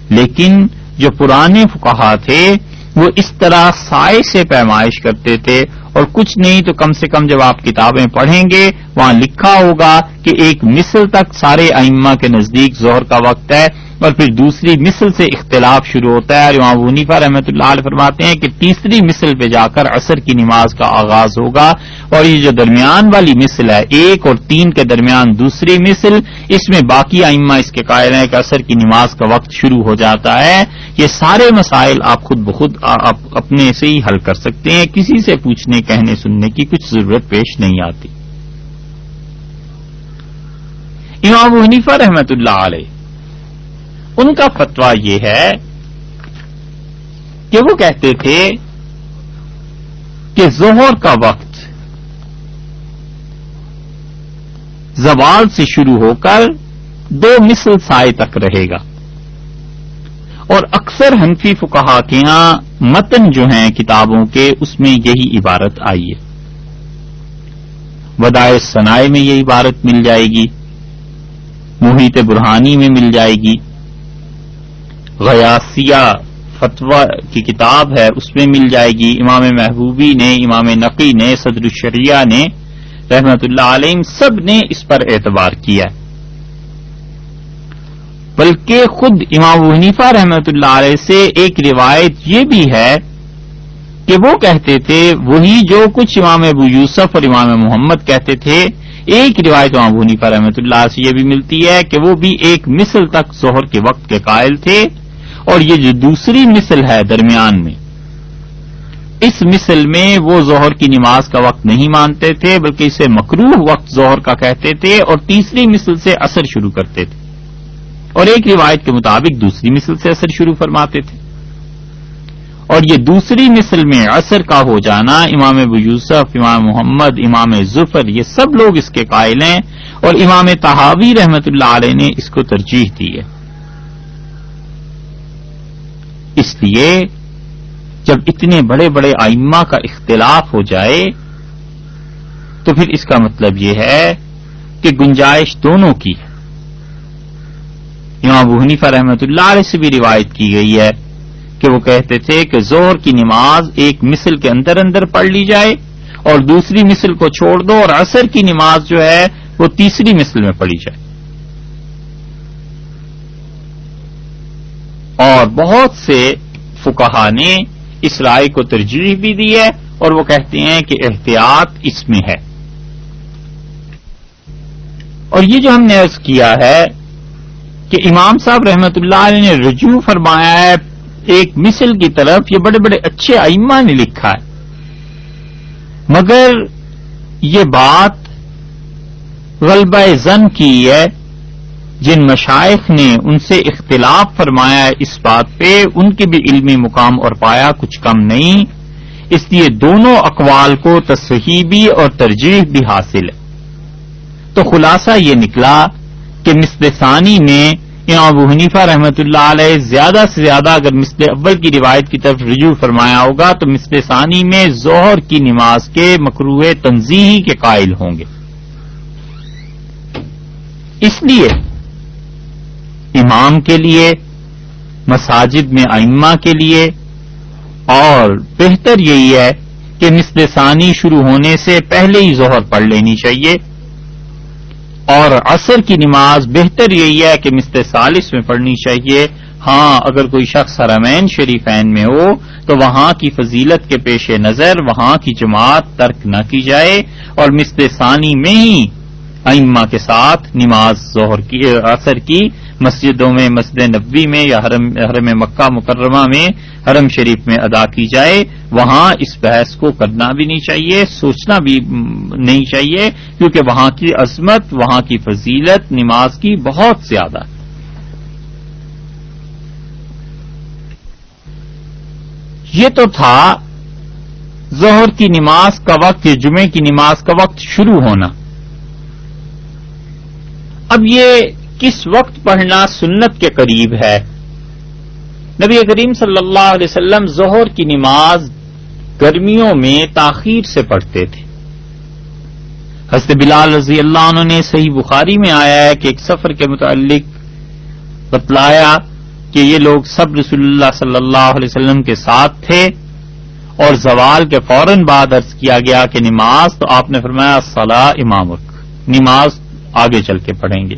لیکن جو پرانے فکہ تھے، وہ اس طرح سائے سے پیمائش کرتے تھے اور کچھ نہیں تو کم سے کم جب آپ کتابیں پڑھیں گے، وہاں لکھا ہوگا کہ ایک مثل تک سارے ائمہ کے نزدیک زہر کا وقت ہے اور پھر دوسری مثل سے اختلاف شروع ہوتا ہے اور وہاں ونیفا رحمۃ اللہ علیہ فرماتے ہیں کہ تیسری مثل پہ جا کر عصر کی نماز کا آغاز ہوگا اور یہ جو درمیان والی مثل ہے، ایک اور تین کے درمیان دوسری مثل، اس میں باقی ائمہ اس کے قائل ہیں کہ عصر کی نماز کا وقت شروع ہو جاتا ہے۔ یہ سارے مسائل آپ خود بخود اپنے سے ہی حل کر سکتے ہیں، کسی سے پوچھنے، کہنے، سننے کی کچھ ضرورت پیش نہیں آتی۔ امام حنیفہ رحمت اللہ علیہ، ان کا فتویٰ یہ ہے کہ وہ کہتے تھے کہ زہر کا وقت زوال سے شروع ہو کر دو مثل سائے تک رہے گا۔ اور اکثر حنفی فکہ کے یہاں متن جو ہیں کتابوں کے، اس میں یہی عبارت آئی ہے۔ ودائے سنائے میں یہ عبارت مل جائے گی، محیط برہانی میں مل جائے گی غیاسیہ فتوا کی کتاب ہے، اس میں مل جائے گی۔ امام محبوبی نے، امام نقی نے، صدر الشریعہ نے رحمت اللہ علیہ سب نے اس پر اعتبار کیا ہے۔ بلکہ خود امام حنیفہ رحمت اللہ علیہ سے ایک روایت یہ بھی ہے کہ وہ کہتے تھے، وہی جو کچھ امام ابو یوسف اور امام محمد کہتے تھے، ایک روایت امام حنیفہ رحمت اللہ سے یہ بھی ملتی ہے کہ وہ بھی ایک مثل تک ظہر کے وقت کے قائل تھے اور یہ جو دوسری مثل ہے درمیان میں، اس مثل میں وہ ظہر کی نماز کا وقت نہیں مانتے تھے، بلکہ اسے مکروح وقت ظہر کا کہتے تھے اور تیسری مثل سے اثر شروع کرتے تھے۔ اور ایک روایت کے مطابق دوسری مثل سے اثر شروع فرماتے تھے۔ اور یہ دوسری مثل میں اثر کا ہو جانا امام ابو یوسف، امام محمد، امام ظفر یہ سب لوگ اس کے قائل ہیں اور امام تحاوی رحمت اللہ علیہ نے اس کو ترجیح دی ہے۔ اس لیے جب اتنے بڑے بڑے آئمہ کا اختلاف ہو جائے، تو پھر اس کا مطلب یہ ہے کہ گنجائش دونوں کی ہے۔ امام ابو حنیفہ رحمت اللہ علیہ سے بھی روایت کی گئی ہے کہ وہ کہتے تھے کہ زہر کی نماز ایک مثل کے اندر اندر پڑھ لی جائے اور دوسری مثل کو چھوڑ دو اور عصر کی نماز جو ہے وہ تیسری مثل میں پڑھی جائے۔ اور بہت سے فکہ نے اس رائے کو ترجیح بھی دی ہے اور وہ کہتے ہیں کہ احتیاط اس میں ہے۔ اور یہ جو ہم نے عرض کیا ہے کہ امام صاحب رحمت اللہ علیہ نے رجوع فرمایا ہے، ایک مثل کی طرف یہ بڑے بڑے اچھے ائمہ نے لکھا ہے۔ مگر یہ بات غلبہ زن کی ہے، جن مشائق نے ان سے اختلاف فرمایا ہے اس بات پہ، ان کے بھی علمی مقام اور پایا کچھ کم نہیں۔ اس لیے دونوں اقوال کو تصحیح بھی اور ترجیح بھی حاصل ہے۔ تو خلاصہ یہ نکلا کہ مثل ثانی میں امام ابو حنیفہ رحمت اللہ علیہ زیادہ سے زیادہ اگر مثل اول کی روایت کی طرف رجوع فرمایا ہوگا تو مثل ثانی میں ظہر کی نماز کے مکروح تنظیحی کے قائل ہوں گے۔ اس لیے امام کے لیے، مساجد میں ائمہ کے لیے، اور بہتر یہی ہے کہ مثل ثانی شروع ہونے سے پہلے ہی ظہر پڑھ لینی چاہیے۔ اور عصر کی نماز بہتر یہی ہے کہ مست سالس میں پڑھنی چاہیے۔ ہاں اگر کوئی شخص حرمین شریفین میں ہو، تو وہاں کی فضیلت کے پیش نظر، وہاں کی جماعت ترک نہ کی جائے۔ اور مست ثانی میں ہی ائمہ کے ساتھ نماز ظہر کی، عصر کی مسجدوں میں، مسجد نبوی میں یا حرم حرم مکہ مکرمہ میں حرم شریف میں ادا کی جائے، وہاں اس بحث کو کرنا بھی نہیں چاہیے، سوچنا بھی نہیں چاہیے، کیونکہ وہاں کی عظمت، وہاں کی فضیلت نماز کی بہت زیادہ یہ تو تھا ظہر کی نماز کا وقت، یا جمعے کی نماز کا وقت شروع ہونا۔ اب یہ کس وقت پڑھنا سنت کے قریب ہے؟ نبی کریم صلی اللہ علیہ وسلم ظہر کی نماز گرمیوں میں تاخیر سے پڑھتے تھے۔ حضرت بلال رضی اللہ عنہ نے صحیح بخاری میں آیا ہے کہ ایک سفر کے متعلق بتلایا کہ یہ لوگ سب رسول اللہ صلی اللہ علیہ وسلم کے ساتھ تھے اور زوال کے فوراً بعد عرض کیا گیا کہ نماز تو آپ نے فرمایا صلاح امامک نماز آگے چل کے پڑھیں گے۔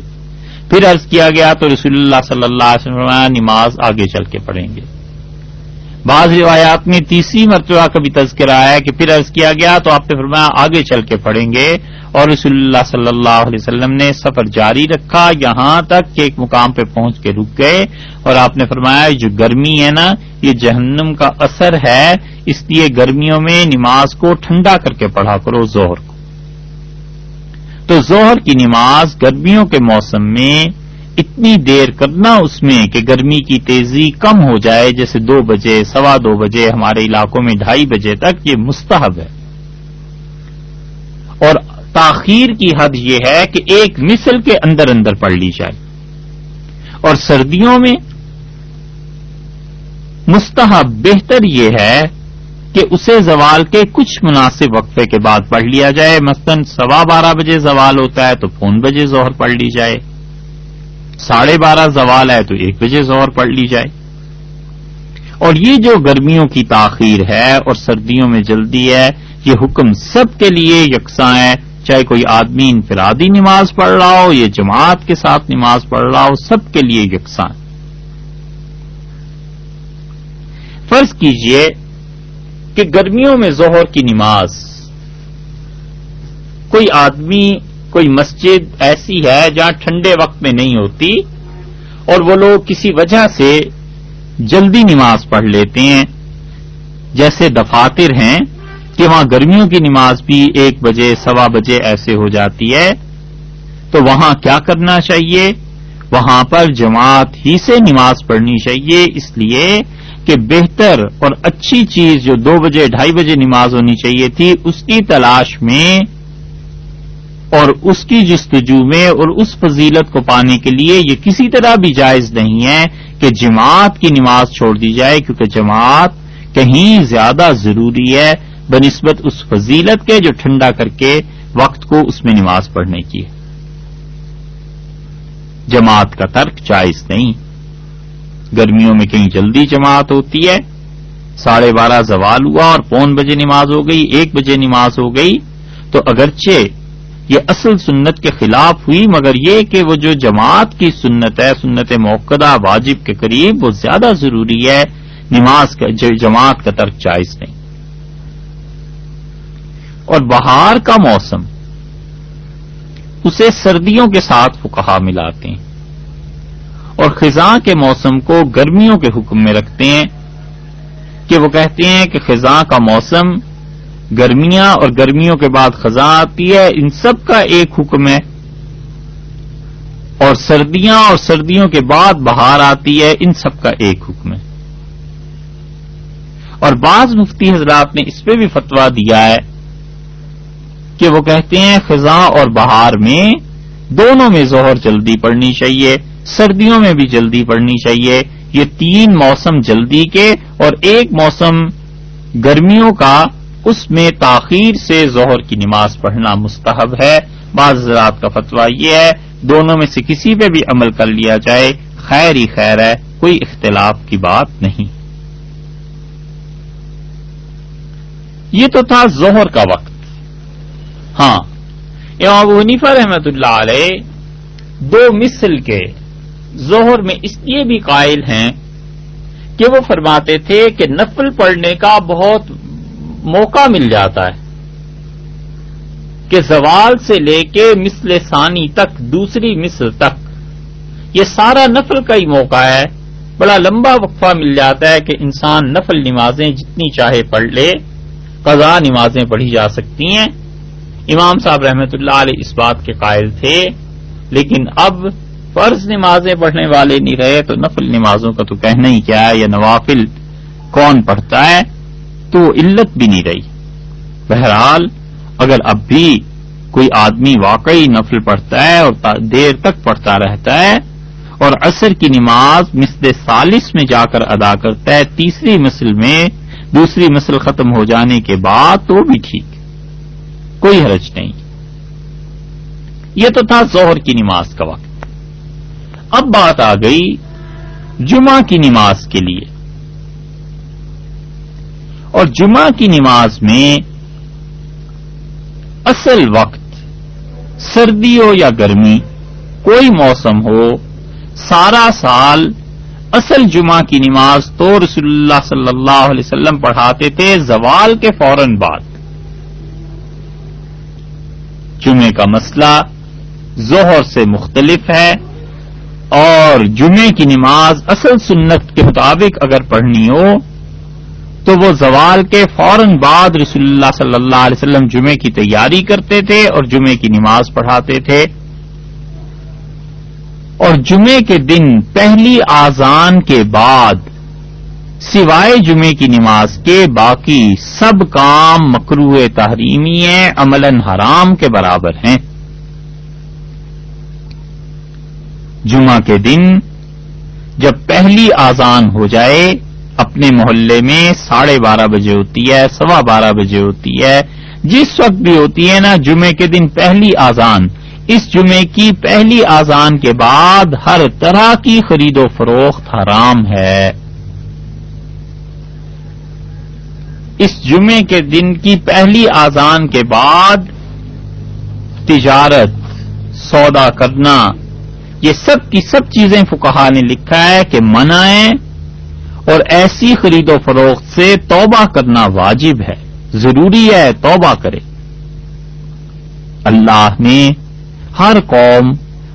پھر عرض کیا گیا تو رسول اللہ صلی اللہ علیہ وسلم نماز آگے چل کے پڑھیں گے۔ بعض روایات میں تیسری مرتبہ کا بھی تذکرہ ہے کہ پھر عرض کیا گیا تو آپ نے فرمایا، آگے چل کے پڑھیں گے۔ اور رسول اللہ صلی اللہ علیہ وسلم نے سفر جاری رکھا، یہاں تک کہ ایک مقام پہ پہنچ کے رک گئے۔ اور آپ نے فرمایا جو گرمی ہے نا، یہ جہنم کا اثر ہے، اس لیے گرمیوں میں نماز کو ٹھنڈا کر کے پڑھا کرو، زہر کو۔ تو ظہر کی نماز گرمیوں کے موسم میں اتنی دیر کرنا اس میں کہ گرمی کی تیزی کم ہو جائے، جیسے دو بجے، سوا دو بجے، ہمارے علاقوں میں ڈھائی بجے تک یہ مستحب ہے۔ اور تاخیر کی حد یہ ہے کہ ایک مثل کے اندر اندر پڑھ لی جائے۔ اور سردیوں میں مستحب بہتر یہ ہے کہ اسے زوال کے کچھ مناسب وقفے کے بعد پڑھ لیا جائے۔ مثلاً سوا بارہ بجے زوال ہوتا ہے تو پون بجے زہر پڑھ لی جائے۔ ساڑھے بارہ زوال ہے تو ایک بجے زہر پڑھ لی جائے۔ اور یہ جو گرمیوں کی تاخیر ہے اور سردیوں میں جلدی ہے، یہ حکم سب کے لیے یکساں ہے۔ چاہے کوئی آدمی انفرادی نماز پڑھ رہا ہو یا جماعت کے ساتھ نماز پڑھ رہا ہو، سب کے لیے یکساں۔ فرض کیجیے کہ گرمیوں میں ظہر کی نماز، کوئی آدمی، کوئی مسجد ایسی ہے جہاں ٹھنڈے وقت میں نہیں ہوتی اور وہ لوگ کسی وجہ سے جلدی نماز پڑھ لیتے ہیں، جیسے دفاتر ہیں کہ وہاں گرمیوں کی نماز بھی ایک بجے، سوا بجے ایسے ہو جاتی ہے، تو وہاں کیا کرنا چاہیے؟ وہاں پر جماعت ہی سے نماز پڑھنی چاہیے، اس لیے کہ بہتر اور اچھی چیز جو دو بجے، ڈھائی بجے نماز ہونی چاہیے تھی، اس کی تلاش میں اور اس کی جستجو میں اور اس فضیلت کو پانے کے لیے یہ کسی طرح بھی جائز نہیں ہے کہ جماعت کی نماز چھوڑ دی جائے، کیونکہ جماعت کہیں زیادہ ضروری ہے بنسبت اس فضیلت کے جو ٹھنڈا کر کے وقت کو اس میں نماز پڑھنے کی ہے۔ جماعت کا ترک جائز نہیں۔ گرمیوں میں کہیں جلدی جماعت ہوتی ہے۔ ساڑھے بارہ زوال ہوا اور پون بجے نماز ہو گئی، ایک بجے نماز ہو گئی۔ تو اگرچہ یہ اصل سنت کے خلاف ہوئی، مگر یہ کہ وہ جو جماعت کی سنت ہے، سنت موقع واجب کے قریب، وہ زیادہ ضروری ہے۔ نماز کا جماعت کا ترک جائز نہیں۔ اور بہار کا موسم، اسے سردیوں کے ساتھ وہ کہا ملاتے ہیں۔ اور خزاں کے موسم کو گرمیوں کے حکم میں رکھتے ہیں کہ وہ کہتے ہیں کہ خزاں کا موسم گرمیاں اور گرمیوں کے بعد خزاں آتی ہے، ان سب کا ایک حکم ہے۔ اور سردیاں اور سردیوں کے بعد بہار آتی ہے، ان سب کا ایک حکم ہے۔ اور بعض مفتی حضرات نے اس پہ بھی فتوا دیا ہے کہ وہ کہتے ہیں خزاں اور بہار میں دونوں میں زہر جلدی پڑنی چاہیے۔ سردیوں میں بھی جلدی پڑنی چاہیے۔ یہ تین موسم جلدی کے اور ایک موسم گرمیوں کا، اس میں تاخیر سے ظہر کی نماز پڑھنا مستحب ہے۔ بعض حضرات کا فتویٰ یہ ہے، دونوں میں سے کسی پہ بھی عمل کر لیا جائے، خیر ہی خیر ہے، کوئی اختلاف کی بات نہیں۔ یہ تو تھا ظہر کا وقت۔ ہاں امام ابو حنیفہ رحمت اللہ علیہ دو مثل کے ظہر میں اس لیے بھی قائل ہیں کہ وہ فرماتے تھے کہ نفل پڑھنے کا بہت موقع مل جاتا ہے کہ زوال سے لے کے مثل ثانی تک، دوسری مثل تک، یہ سارا نفل کا ہی موقع ہے۔ بڑا لمبا وقفہ مل جاتا ہے کہ انسان نفل نمازیں جتنی چاہے پڑھ لے قضا نمازیں پڑھی جا سکتی ہیں۔ امام صاحب رحمت اللہ علیہ اس بات کے قائل تھے، لیکن اب فرض نمازیں پڑھنے والے نہیں رہے تو نفل نمازوں کا تو کہنا ہی کیا ہے، یا نوافل کون پڑھتا ہے؟ تو علت بھی نہیں رہی۔ بہرحال، اگر اب بھی کوئی آدمی واقعی نفل پڑھتا ہے اور دیر تک پڑھتا رہتا ہے اور عصر کی نماز مثل سالس میں جا کر ادا کرتا ہے، تیسری مسل میں دوسری مسل ختم ہو جانے کے بعد تو بھی ٹھیک۔ کوئی حرج نہیں۔ یہ تو تھا زہر کی نماز کا وقت۔ اب بات آ گئی جمعہ کی نماز کے لیے۔ اور جمعہ کی نماز میں اصل وقت سردی ہو یا گرمی کوئی موسم ہو، سارا سال اصل جمعہ کی نماز تو رسول اللہ صلی اللہ علیہ وسلم پڑھاتے تھے زوال کے فوراً بعد۔ جمعے کا مسئلہ ظہر سے مختلف ہے۔ اور جمعے کی نماز اصل سنت کے مطابق اگر پڑھنی ہو، تو وہ زوال کے فوراً بعد رسول اللہ صلی اللہ علیہ وسلم جمعے کی تیاری کرتے تھے اور جمعے کی نماز پڑھاتے تھے۔ اور جمعے کے دن پہلی آزان کے بعد سوائے جمعے کی نماز کے باقی سب کام مکرو تحریمی ہیں عمل حرام کے برابر ہیں۔ جمعہ کے دن جب پہلی آزان ہو جائے، اپنے محلے میں ساڑھے بارہ بجے ہوتی ہے، سوا بارہ بجے ہوتی ہے۔ جس وقت بھی ہوتی ہے نا جمعے کے دن پہلی آزان اس جمعے کی پہلی آزان کے بعد ہر طرح کی خرید و فروخت حرام ہے۔ اس جمعے کے دن کی پہلی آزان کے بعد تجارت، سودا کرنا یہ سب کی سب چیزیں فکہ نے لکھا ہے کہ منائیں اور ایسی خرید و فروخت سے توبہ کرنا واجب ہے، ضروری ہے توبہ کرے۔ اللہ نے ہر قوم،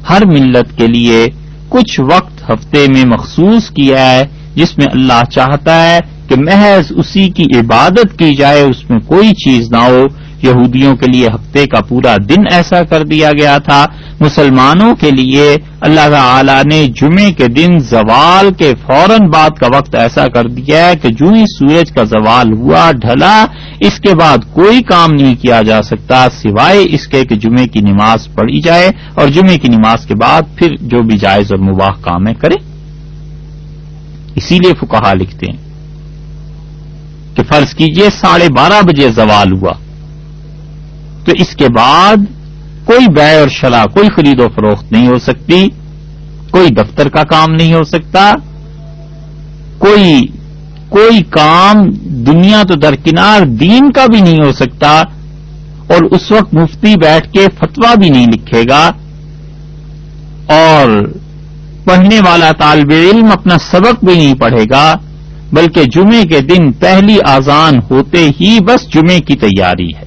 ہر ملت کے لیے کچھ وقت ہفتے میں مخصوص کیا ہے، جس میں اللہ چاہتا ہے کہ محض اسی کی عبادت کی جائے، اس میں کوئی چیز نہ ہو۔ یہودیوں کے لیے ہفتے کا پورا دن ایسا کر دیا گیا تھا۔ مسلمانوں کے لیے اللہ تعالی نے جمعے کے دن زوال کے فوراً بعد کا وقت ایسا کر دیا ہے کہ جو ہی سورج کا زوال ہوا، ڈھلا، اس کے بعد کوئی کام نہیں کیا جا سکتا، سوائے اس کے کہ جمعے کی نماز پڑھی جائے اور جمعے کی نماز کے بعد پھر جو بھی جائز اور مباح کام ہے کرے۔ اسی لیے فکہ لکھتے ہیں کہ فرض کیجیے ساڑھے بارہ بجے زوال ہوا۔ تو اس کے بعد کوئی بے اور شلا کوئی خرید و فروخت نہیں ہو سکتی، کوئی دفتر کا کام نہیں ہو سکتا، کوئی کوئی کام دنیا تو درکنار دین کا بھی نہیں ہو سکتا اور اس وقت مفتی بیٹھ کے فتوا بھی نہیں لکھے گا اور پڑھنے والا طالب علم اپنا سبق بھی نہیں پڑھے گا، بلکہ جمعے کے دن پہلی آزان ہوتے ہی بس جمعے کی تیاری ہے۔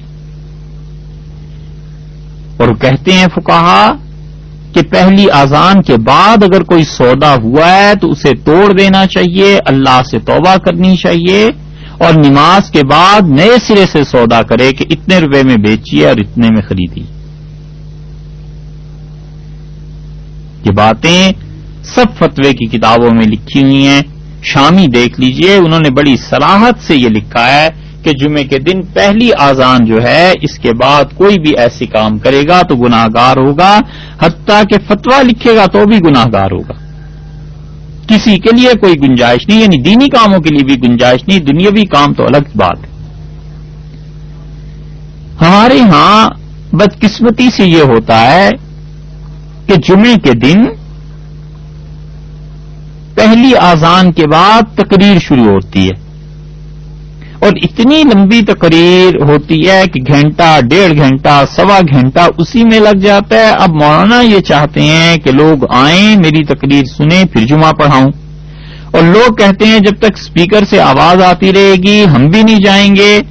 اور کہتے ہیں فکاہا کہ پہلی آزان کے بعد اگر کوئی سودا ہوا ہے تو اسے توڑ دینا چاہیے، اللہ سے توبہ کرنی چاہیے اور نماز کے بعد نئے سرے سے سودا کرے کہ اتنے روپے میں بیچیے اور اتنے میں خریدی۔ یہ باتیں سب فتوے کی کتابوں میں لکھی ہوئی ہیں۔ شامی دیکھ لیجیے، انہوں نے بڑی صلاحت سے یہ لکھا ہے کہ جمعے کے دن پہلی آزان جو ہے، اس کے بعد کوئی بھی ایسی کام کرے گا تو گناہ گار ہوگا، حتیٰ کہ فتوا لکھے گا تو بھی گناہ گار ہوگا۔ کسی کے لیے کوئی گنجائش نہیں یعنی دینی کاموں کے لیے بھی گنجائش نہیں، دنیاوی کام تو الگ بات ہے۔ ہمارے ہاں بدقسمتی سے یہ ہوتا ہے کہ جمعے کے دن پہلی آزان کے بعد تقریر شروع ہوتی ہے۔ اور اتنی لمبی تقریر ہوتی ہے کہ گھنٹہ، ڈیڑھ گھنٹہ، سوا گھنٹہ اسی میں لگ جاتا ہے۔ اب مولانا یہ چاہتے ہیں کہ لوگ آئیں، میری تقریر سنیں، پھر جمعہ پڑھاؤں۔ اور لوگ کہتے ہیں جب تک اسپیکر سے آواز آتی رہے گی، ہم بھی نہیں جائیں گے۔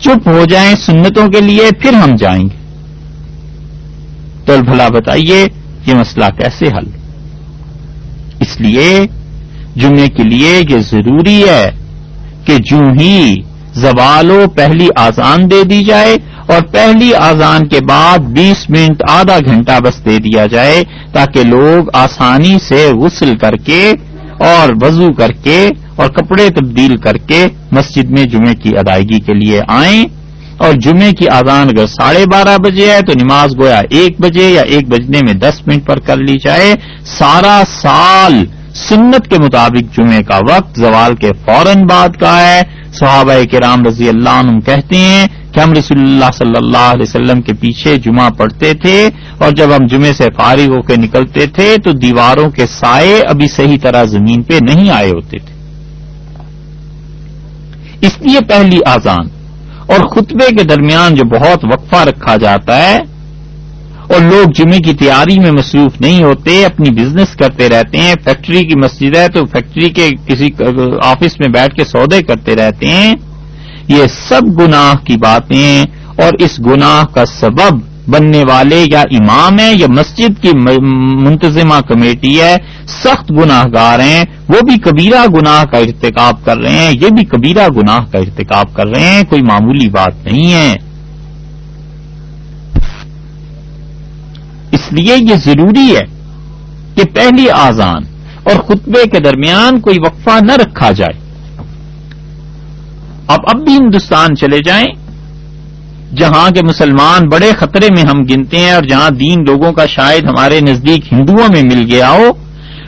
چپ ہو جائیں سنتوں کے لیے، پھر ہم جائیں گے۔ تو بھلا بتائیے، یہ مسئلہ کیسے حل؟ اس لیے، جمعے کے لیے یہ ضروری ہے۔ کہ جو ہی زوالو پہلی آزان دے دی جائے اور پہلی آزان کے بعد بیس منٹ آدھا گھنٹہ بس دے دیا جائے تاکہ لوگ آسانی سے غسل کر کے اور وضو کر کے اور کپڑے تبدیل کر کے مسجد میں جمعے کی ادائیگی کے لیے آئیں اور جمعے کی آزان اگر ساڑھے بارہ بجے ہے تو نماز گویا ایک بجے یا ایک بجنے میں دس منٹ پر کر لی جائے سارا سال سنت کے مطابق جمعے کا وقت زوال کے فوراً بعد کا ہے۔ صحابہ کے رام رضی اللہ عنہ کہتے ہیں کہ ہم رسول اللہ صلی اللہ علیہ وسلم کے پیچھے جمعہ پڑھتے تھے اور جب ہم جمعے سے فارغ ہو کے نکلتے تھے تو دیواروں کے سائے ابھی صحیح طرح زمین پہ نہیں آئے ہوتے تھے۔ اس لیے پہلی آزان اور خطبے کے درمیان جو بہت وقفہ رکھا جاتا ہے اور لوگ جمعے کی تیاری میں مصروف نہیں ہوتے، اپنی بزنس کرتے رہتے ہیں فیکٹری کی مسجد ہے تو فیکٹری کے کسی آفس میں بیٹھ کے سودے کرتے رہتے ہیں۔ یہ سب گناہ کی باتیں اور اس گناہ کا سبب بننے والے یا امام ہے یا مسجد کی منتظمہ کمیٹی ہے۔ سخت گناہ گار ہیں۔ وہ بھی کبیرہ گناہ کا ارتکاب کر رہے ہیں، یہ بھی کبیرہ گناہ کا ارتکاب کر رہے ہیں۔ کوئی معمولی بات نہیں ہے۔ اس لیے یہ ضروری ہے کہ پہلی آزان اور خطبے کے درمیان کوئی وقفہ نہ رکھا جائے۔ اب اب بھی ہندوستان چلے جائیں، جہاں کے مسلمان بڑے خطرے میں ہم گنتے ہیں اور جہاں دین لوگوں کا شاید ہمارے نزدیک ہندوؤں میں مل گیا ہو،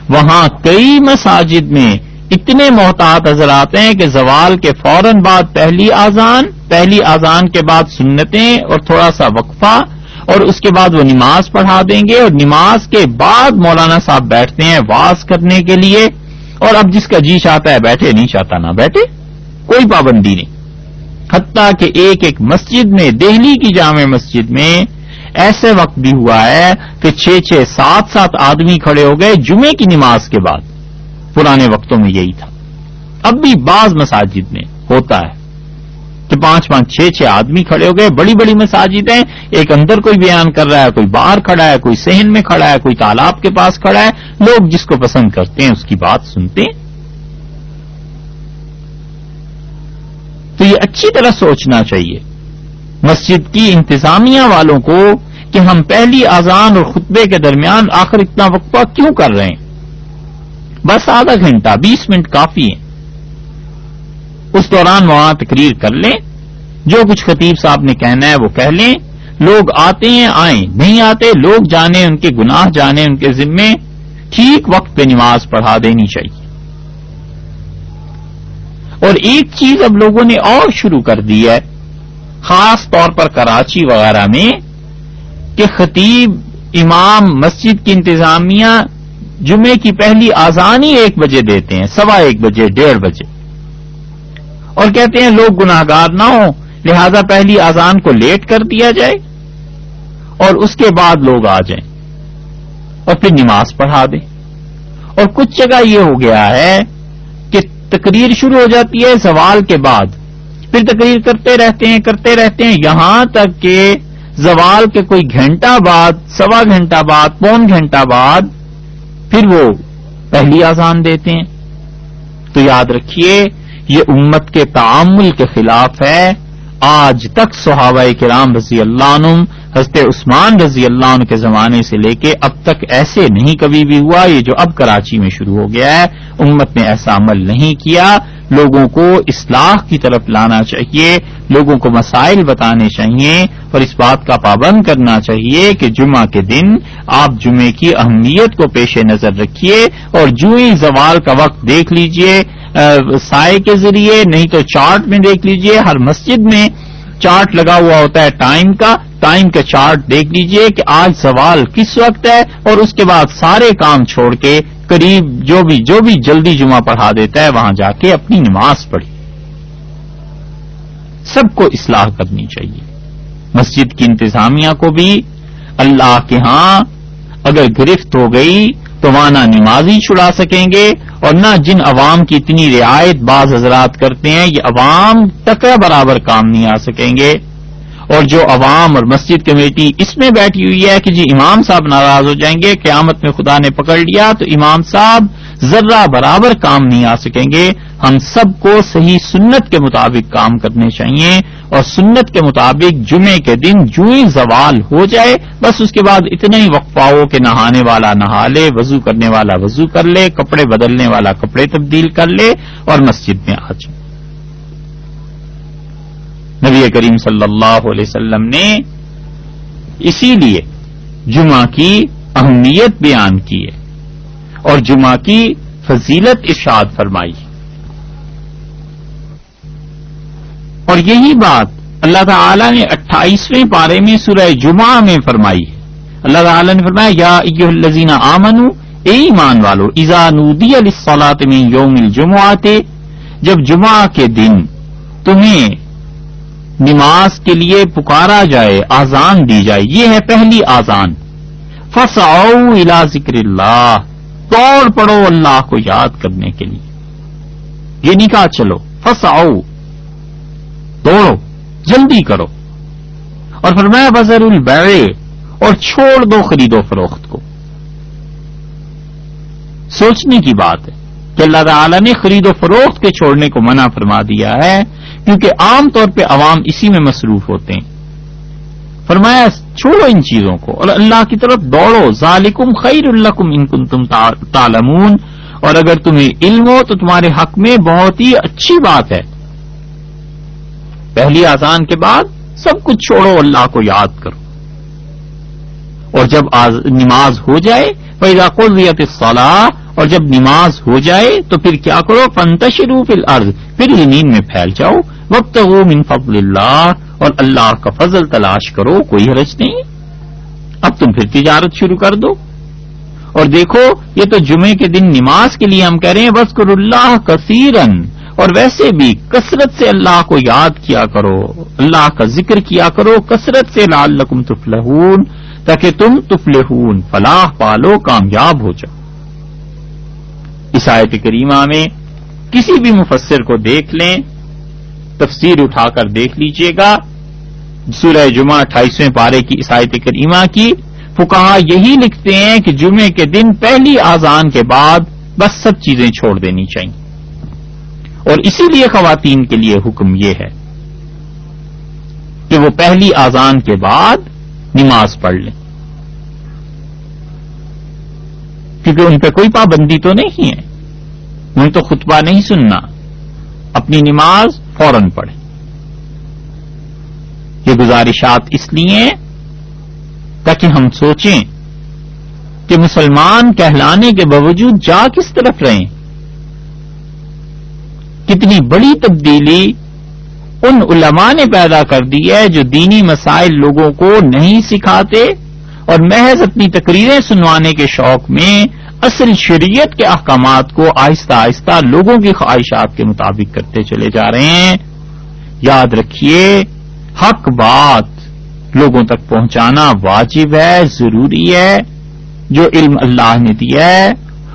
وہاں کئی مساجد میں اتنے محتاط حضرات ہیں کہ زوال کے فوراً بعد پہلی آزان پہلی آزان کے بعد سنتیں اور تھوڑا سا وقفہ اور اس کے بعد وہ نماز پڑھا دیں گے اور نماز کے بعد مولانا صاحب بیٹھتے ہیں واز کرنے کے لیے اور اب جس کا جی چاہتا ہے بیٹھے، نہیں چاہتا نہ بیٹھے، کوئی پابندی نہیں۔ حتیٰ کہ ایک ایک مسجد میں، دہلی کی جامع مسجد میں ایسے وقت بھی ہوا ہے کہ چھ چھ سات سات آدمی کھڑے ہو گئے جمعے کی نماز کے بعد۔ پرانے وقتوں میں یہی تھا۔ اب بھی بعض مساجد میں ہوتا ہے۔ کہ پانچ پانچ چھ چھ آدمی کھڑے ہو گئے، بڑی بڑی مساجد ہیں ایک اندر کوئی بیان کر رہا ہے، کوئی باہر کھڑا ہے، کوئی سہن میں کھڑا ہے، کوئی تالاب کے پاس کھڑا ہے۔ لوگ جس کو پسند کرتے ہیں، اس کی بات سنتے ہیں۔ تو یہ اچھی طرح سوچنا چاہیے۔ مسجد کی انتظامیہ والوں کو کہ ہم پہلی آزان اور خطبے کے درمیان آخر اتنا وقفہ کیوں کر رہے ہیں؟ بس آدھا گھنٹہ، بیس منٹ کافی ہے اس دوران وہاں تقریر کر لیں۔ جو کچھ خطیب صاحب نے کہنا ہے وہ کہہ لیں۔ لوگ آتے ہیں، آئیں۔ نہیں آتے، لوگ جانے ان کے گناہ، جانے ان کے ذمے۔ ٹھیک وقت پہ نماز پڑھا دینی چاہیے۔ اور ایک چیز اب لوگوں نے اور شروع کر دی ہے، خاص طور پر کراچی وغیرہ میں، کہ خطیب امام مسجد کی انتظامیہ جمعے کی پہلی آزان ہی ایک بجے دیتے ہیں سوا ایک بجے، ڈیڑھ بجے۔ اور کہتے ہیں لوگ گناہ گار نہ ہوں، لہذا پہلی آزان کو لیٹ کر دیا جائے اور اس کے بعد لوگ آ جائیں اور پھر نماز پڑھا دیں۔ اور کچھ جگہ یہ ہو گیا ہے کہ تقریر شروع ہو جاتی ہے زوال کے بعد۔ پھر تقریر کرتے رہتے ہیں، کرتے رہتے ہیں، یہاں تک کہ زوال کے کوئی گھنٹہ بعد، سوا گھنٹہ بعد، پون گھنٹہ بعد پھر وہ پہلی آزان دیتے ہیں۔ تو یاد رکھیے یہ امت کے تعامل کے خلاف ہے۔ آج تک صحابہ کرام رضی اللہ عنہ حضرت عثمان رضی اللہ عنہ کے زمانے سے لے کے اب تک ایسے نہیں کبھی بھی ہوا، یہ جو اب کراچی میں شروع ہو گیا ہے، امت نے ایسا عمل نہیں کیا۔ لوگوں کو اصلاح کی طرف لانا چاہیے، لوگوں کو مسائل بتانے چاہیے اور اس بات کا پابند کرنا چاہیے کہ جمعہ کے دن آپ جمعے کی اہمیت کو پیش نظر رکھیے اور جو ہی زوال کا وقت دیکھ لیجیے سائے کے ذریعے، نہیں تو چارٹ میں دیکھ لیجیے، ہر مسجد میں چارٹ لگا ہوا ہوتا ہے ٹائم کا ٹائم کا چارٹ دیکھ لیجیے کہ آج سوال کس وقت ہے اور اس کے بعد سارے کام چھوڑ کے قریب جو بھی جو بھی جلدی جمعہ پڑھا دیتا ہے وہاں جا کے اپنی نماز پڑھی سب کو اصلاح کرنی چاہیے۔ مسجد کی انتظامیہ کو بھی اللہ کے ہاں اگر گرفت ہو گئی تو وہاں نہ نمازی چھڑا سکیں گے اور نہ جن عوام کی اتنی رعایت بعض حضرات کرتے ہیں، یہ عوام ٹکرا برابر کام نہیں آ سکیں گے۔ اور جو عوام اور مسجد کمیٹی اس میں بیٹھی ہوئی ہے کہ جی امام صاحب ناراض ہو جائیں گے، قیامت میں خدا نے پکڑ لیا تو امام صاحب ذرہ برابر کام نہیں آ سکیں گے۔ ہم سب کو صحیح سنت کے مطابق کام کرنے چاہیے اور سنت کے مطابق جمعے کے دن جو ہی زوال ہو جائے، بس اس کے بعد اتنا ہی وقفہ ہو کہ نہانے والا نہا لے، وضو کرنے والا وضو کر لے، کپڑے بدلنے والا کپڑے تبدیل کر لے اور مسجد میں آ جائے۔ نبی کریم صلی اللہ علیہ وسلم نے اسی لیے جمعہ کی اہمیت بیان کی ہے اور جمعہ کی فضیلت ارشاد فرمائی اور یہی بات اللہ تعالی نے اٹھائیسویں پارے میں سورہ جمعہ میں فرمائی ہے۔ اللہ تعالی نے فرمایا، یا الزین آمن اے ایمان والو ایزا نودی علی میں یوم الجمعات جب جمعہ کے دن تمہیں نماز کے لیے پکارا جائے آزان دی جائے۔ یہ ہے پہلی آزان فس الا ذکر اللہ توڑ پڑو اللہ کو یاد کرنے کے لیے۔ یہ نہیں کہا چلو۔ فس آؤ دوڑو۔ جلدی کرو۔ اور پھر میں بزر البے اور چھوڑ دو خرید و فروخت کو۔ سوچنے کی بات ہے کہ اللہ تعالی نے خرید و فروخت کے چھوڑنے کو منع فرما دیا ہے۔ کیونکہ عام طور پہ عوام اسی میں مصروف ہوتے ہیں۔ فرمایا، چھوڑو ان چیزوں کو اور اللہ کی طرف دوڑو۔ ذالکم خیر الکم ان تم تالمون اور اگر تمہیں علم ہو تو تمہارے حق میں بہت ہی اچھی بات ہے۔ پہلی آسان کے بعد سب کچھ چھوڑو، اللہ کو یاد کرو۔ اور جب نماز ہو جائے پیدا قویت صلاح اور جب نماز ہو جائے تو پھر کیا کرو؟ فنتشرو فی الارض پھر زمین میں پھیل جاؤ۔ وقت من فضل اللہ اور اللہ کا فضل تلاش کرو، کوئی حرج نہیں۔ اب تم پھر تجارت شروع کر دو۔ اور دیکھو، یہ تو جمعے کے دن نماز کے لیے ہم کہہ رہے ہیں بس کر اللہ کثیرن اور ویسے بھی کثرت سے اللہ کو یاد کیا کرو، اللہ کا ذکر کیا کرو، کثرت سے لال لکم تفلحون۔ تاکہ تم تفلحون، فلاح پالو، کامیاب ہو جاؤ۔ اس آیت کریمہ میں کسی بھی مفسر کو دیکھ لیں، تفسیر اٹھا کر دیکھ لیجیے گا۔ سورہ جمعہ اٹھائیسویں پارے کی عیسائیت کریمہ کی فکا یہی لکھتے ہیں کہ جمعے کے دن پہلی آزان کے بعد بس سب چیزیں چھوڑ دینی چاہیے۔ اور اسی لیے خواتین کے لیے حکم یہ ہے کہ وہ پہلی آزان کے بعد نماز پڑھ لیں۔ کیونکہ ان پہ کوئی پابندی تو نہیں ہے۔ انہیں تو خطبہ نہیں سننا۔ اپنی نماز فوراً پڑھیں۔ یہ گزارشات اس لیے تاکہ ہم سوچیں کہ مسلمان کہلانے کے باوجود جا کس طرف رہیں۔ کتنی بڑی تبدیلی ان علماء نے پیدا کر دی ہے جو دینی مسائل لوگوں کو نہیں سکھاتے اور محض اپنی تقریریں سنوانے کے شوق میں اصل شریعت کے احکامات کو آہستہ آہستہ لوگوں کی خواہشات کے مطابق کرتے چلے جا رہے ہیں۔ یاد رکھیے، حق بات لوگوں تک پہنچانا واجب ہے، ضروری ہے، جو علم اللہ نے دیا ہے۔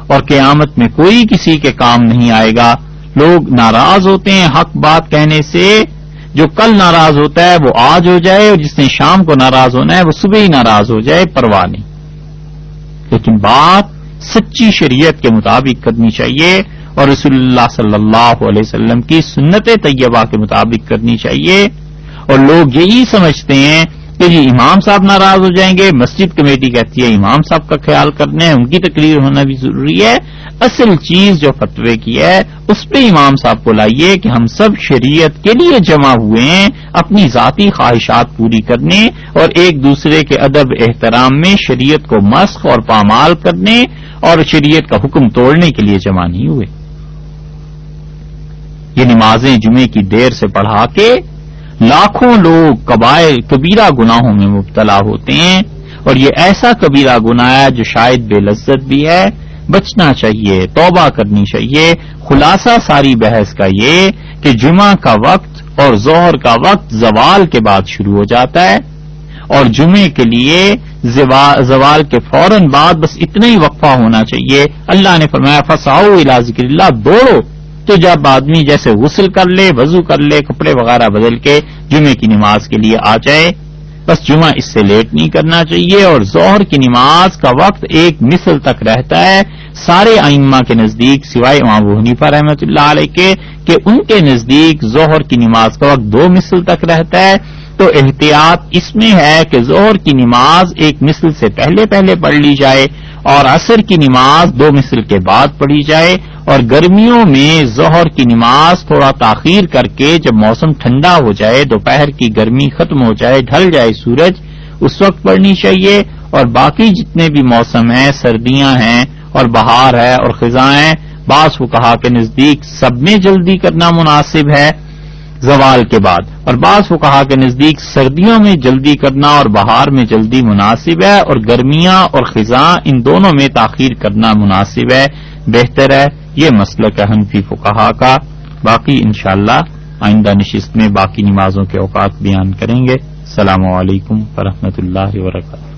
اور قیامت میں کوئی کسی کے کام نہیں آئے گا۔ لوگ ناراض ہوتے ہیں حق بات کہنے سے۔ جو کل ناراض ہوتا ہے، وہ آج ہو جائے، اور جس نے شام کو ناراض ہونا ہے، وہ صبح ہی ناراض ہو جائے، پرواہ نہیں۔ لیکن بات سچی شریعت کے مطابق کرنی چاہیے اور رسول اللہ صلی اللہ علیہ وسلم کی سنت طیبہ کے مطابق کرنی چاہیے اور لوگ یہی سمجھتے ہیں کہ جی امام صاحب ناراض ہو جائیں گے۔ مسجد کمیٹی کہتی ہے، امام صاحب کا خیال کرنے ان کی تقریر ہونا بھی ضروری ہے۔ اصل چیز جو فتوے کی ہے، اس پہ امام صاحب کو لائیے کہ ہم سب شریعت کے لیے جمع ہوئے ہیں، اپنی ذاتی خواہشات پوری کرنے اور ایک دوسرے کے ادب احترام میں شریعت کو مسخ اور پامال کرنے اور شریعت کا حکم توڑنے کے لیے جمع نہیں ہوئے۔ یہ نمازیں جمعے کی دیر سے پڑھا کے لاکھوں لوگ قبائل کبیرہ گناہوں میں مبتلا ہوتے ہیں اور یہ ایسا کبیرہ گناہ ہے جو شاید بے لذت بھی ہے، بچنا چاہیے، توبہ کرنی چاہیے۔ خلاصہ ساری بحث کا یہ کہ جمعہ کا وقت اور ظہر کا وقت زوال کے بعد شروع ہو جاتا ہے اور جمعے کے لیے زوال کے فوراً بعد بس اتنا ہی وقفہ ہونا چاہیے۔ اللہ نے فرمایا فساؤ ذکر اللہ دوڑو۔ تو جب آدمی جیسے غسل کر لے، وضو کر لے، کپڑے وغیرہ بدل کے جمعے کی نماز کے لیے آ جائے، بس جمعہ اس سے لیٹ نہیں کرنا چاہیے اور ظہر کی نماز کا وقت ایک مثل تک رہتا ہے۔ سارے آئمہ کے نزدیک، سوائے امام حنیفہ رحمۃ اللہ علیہ کے، کہ ان کے نزدیک ظہر کی نماز کا وقت دو مثل تک رہتا ہے۔ تو احتیاط اس میں ہے کہ ظہر کی نماز ایک مثل سے پہلے پہلے پڑھ لی جائے۔ اور عصر کی نماز دو مثل کے بعد پڑھی جائے اور گرمیوں میں ظہر کی نماز تھوڑا تاخیر کر کے جب موسم ٹھنڈا ہو جائے، دوپہر کی گرمی ختم ہو جائے، ڈھل جائے سورج، اس وقت پڑھنی چاہیے اور باقی جتنے بھی موسم ہیں، سردیاں ہیں اور بہار ہے اور خزاں ہیں، بعض کو کہا کہ نزدیک سب میں جلدی کرنا مناسب ہے۔ زوال کے بعد۔ اور بعض کو کہا کہ نزدیک سردیوں میں جلدی کرنا اور بہار میں جلدی مناسب ہے اور گرمیاں اور خزاں ان دونوں میں تاخیر کرنا مناسب ہے۔ بہتر ہے۔ یہ مسئلہ کا حنفی فقہا کا۔ باقی انشاءاللہ آئندہ نشست میں باقی نمازوں کے اوقات بیان کریں گے۔ السلام علیکم ورحمۃ اللہ وبرکاتہ۔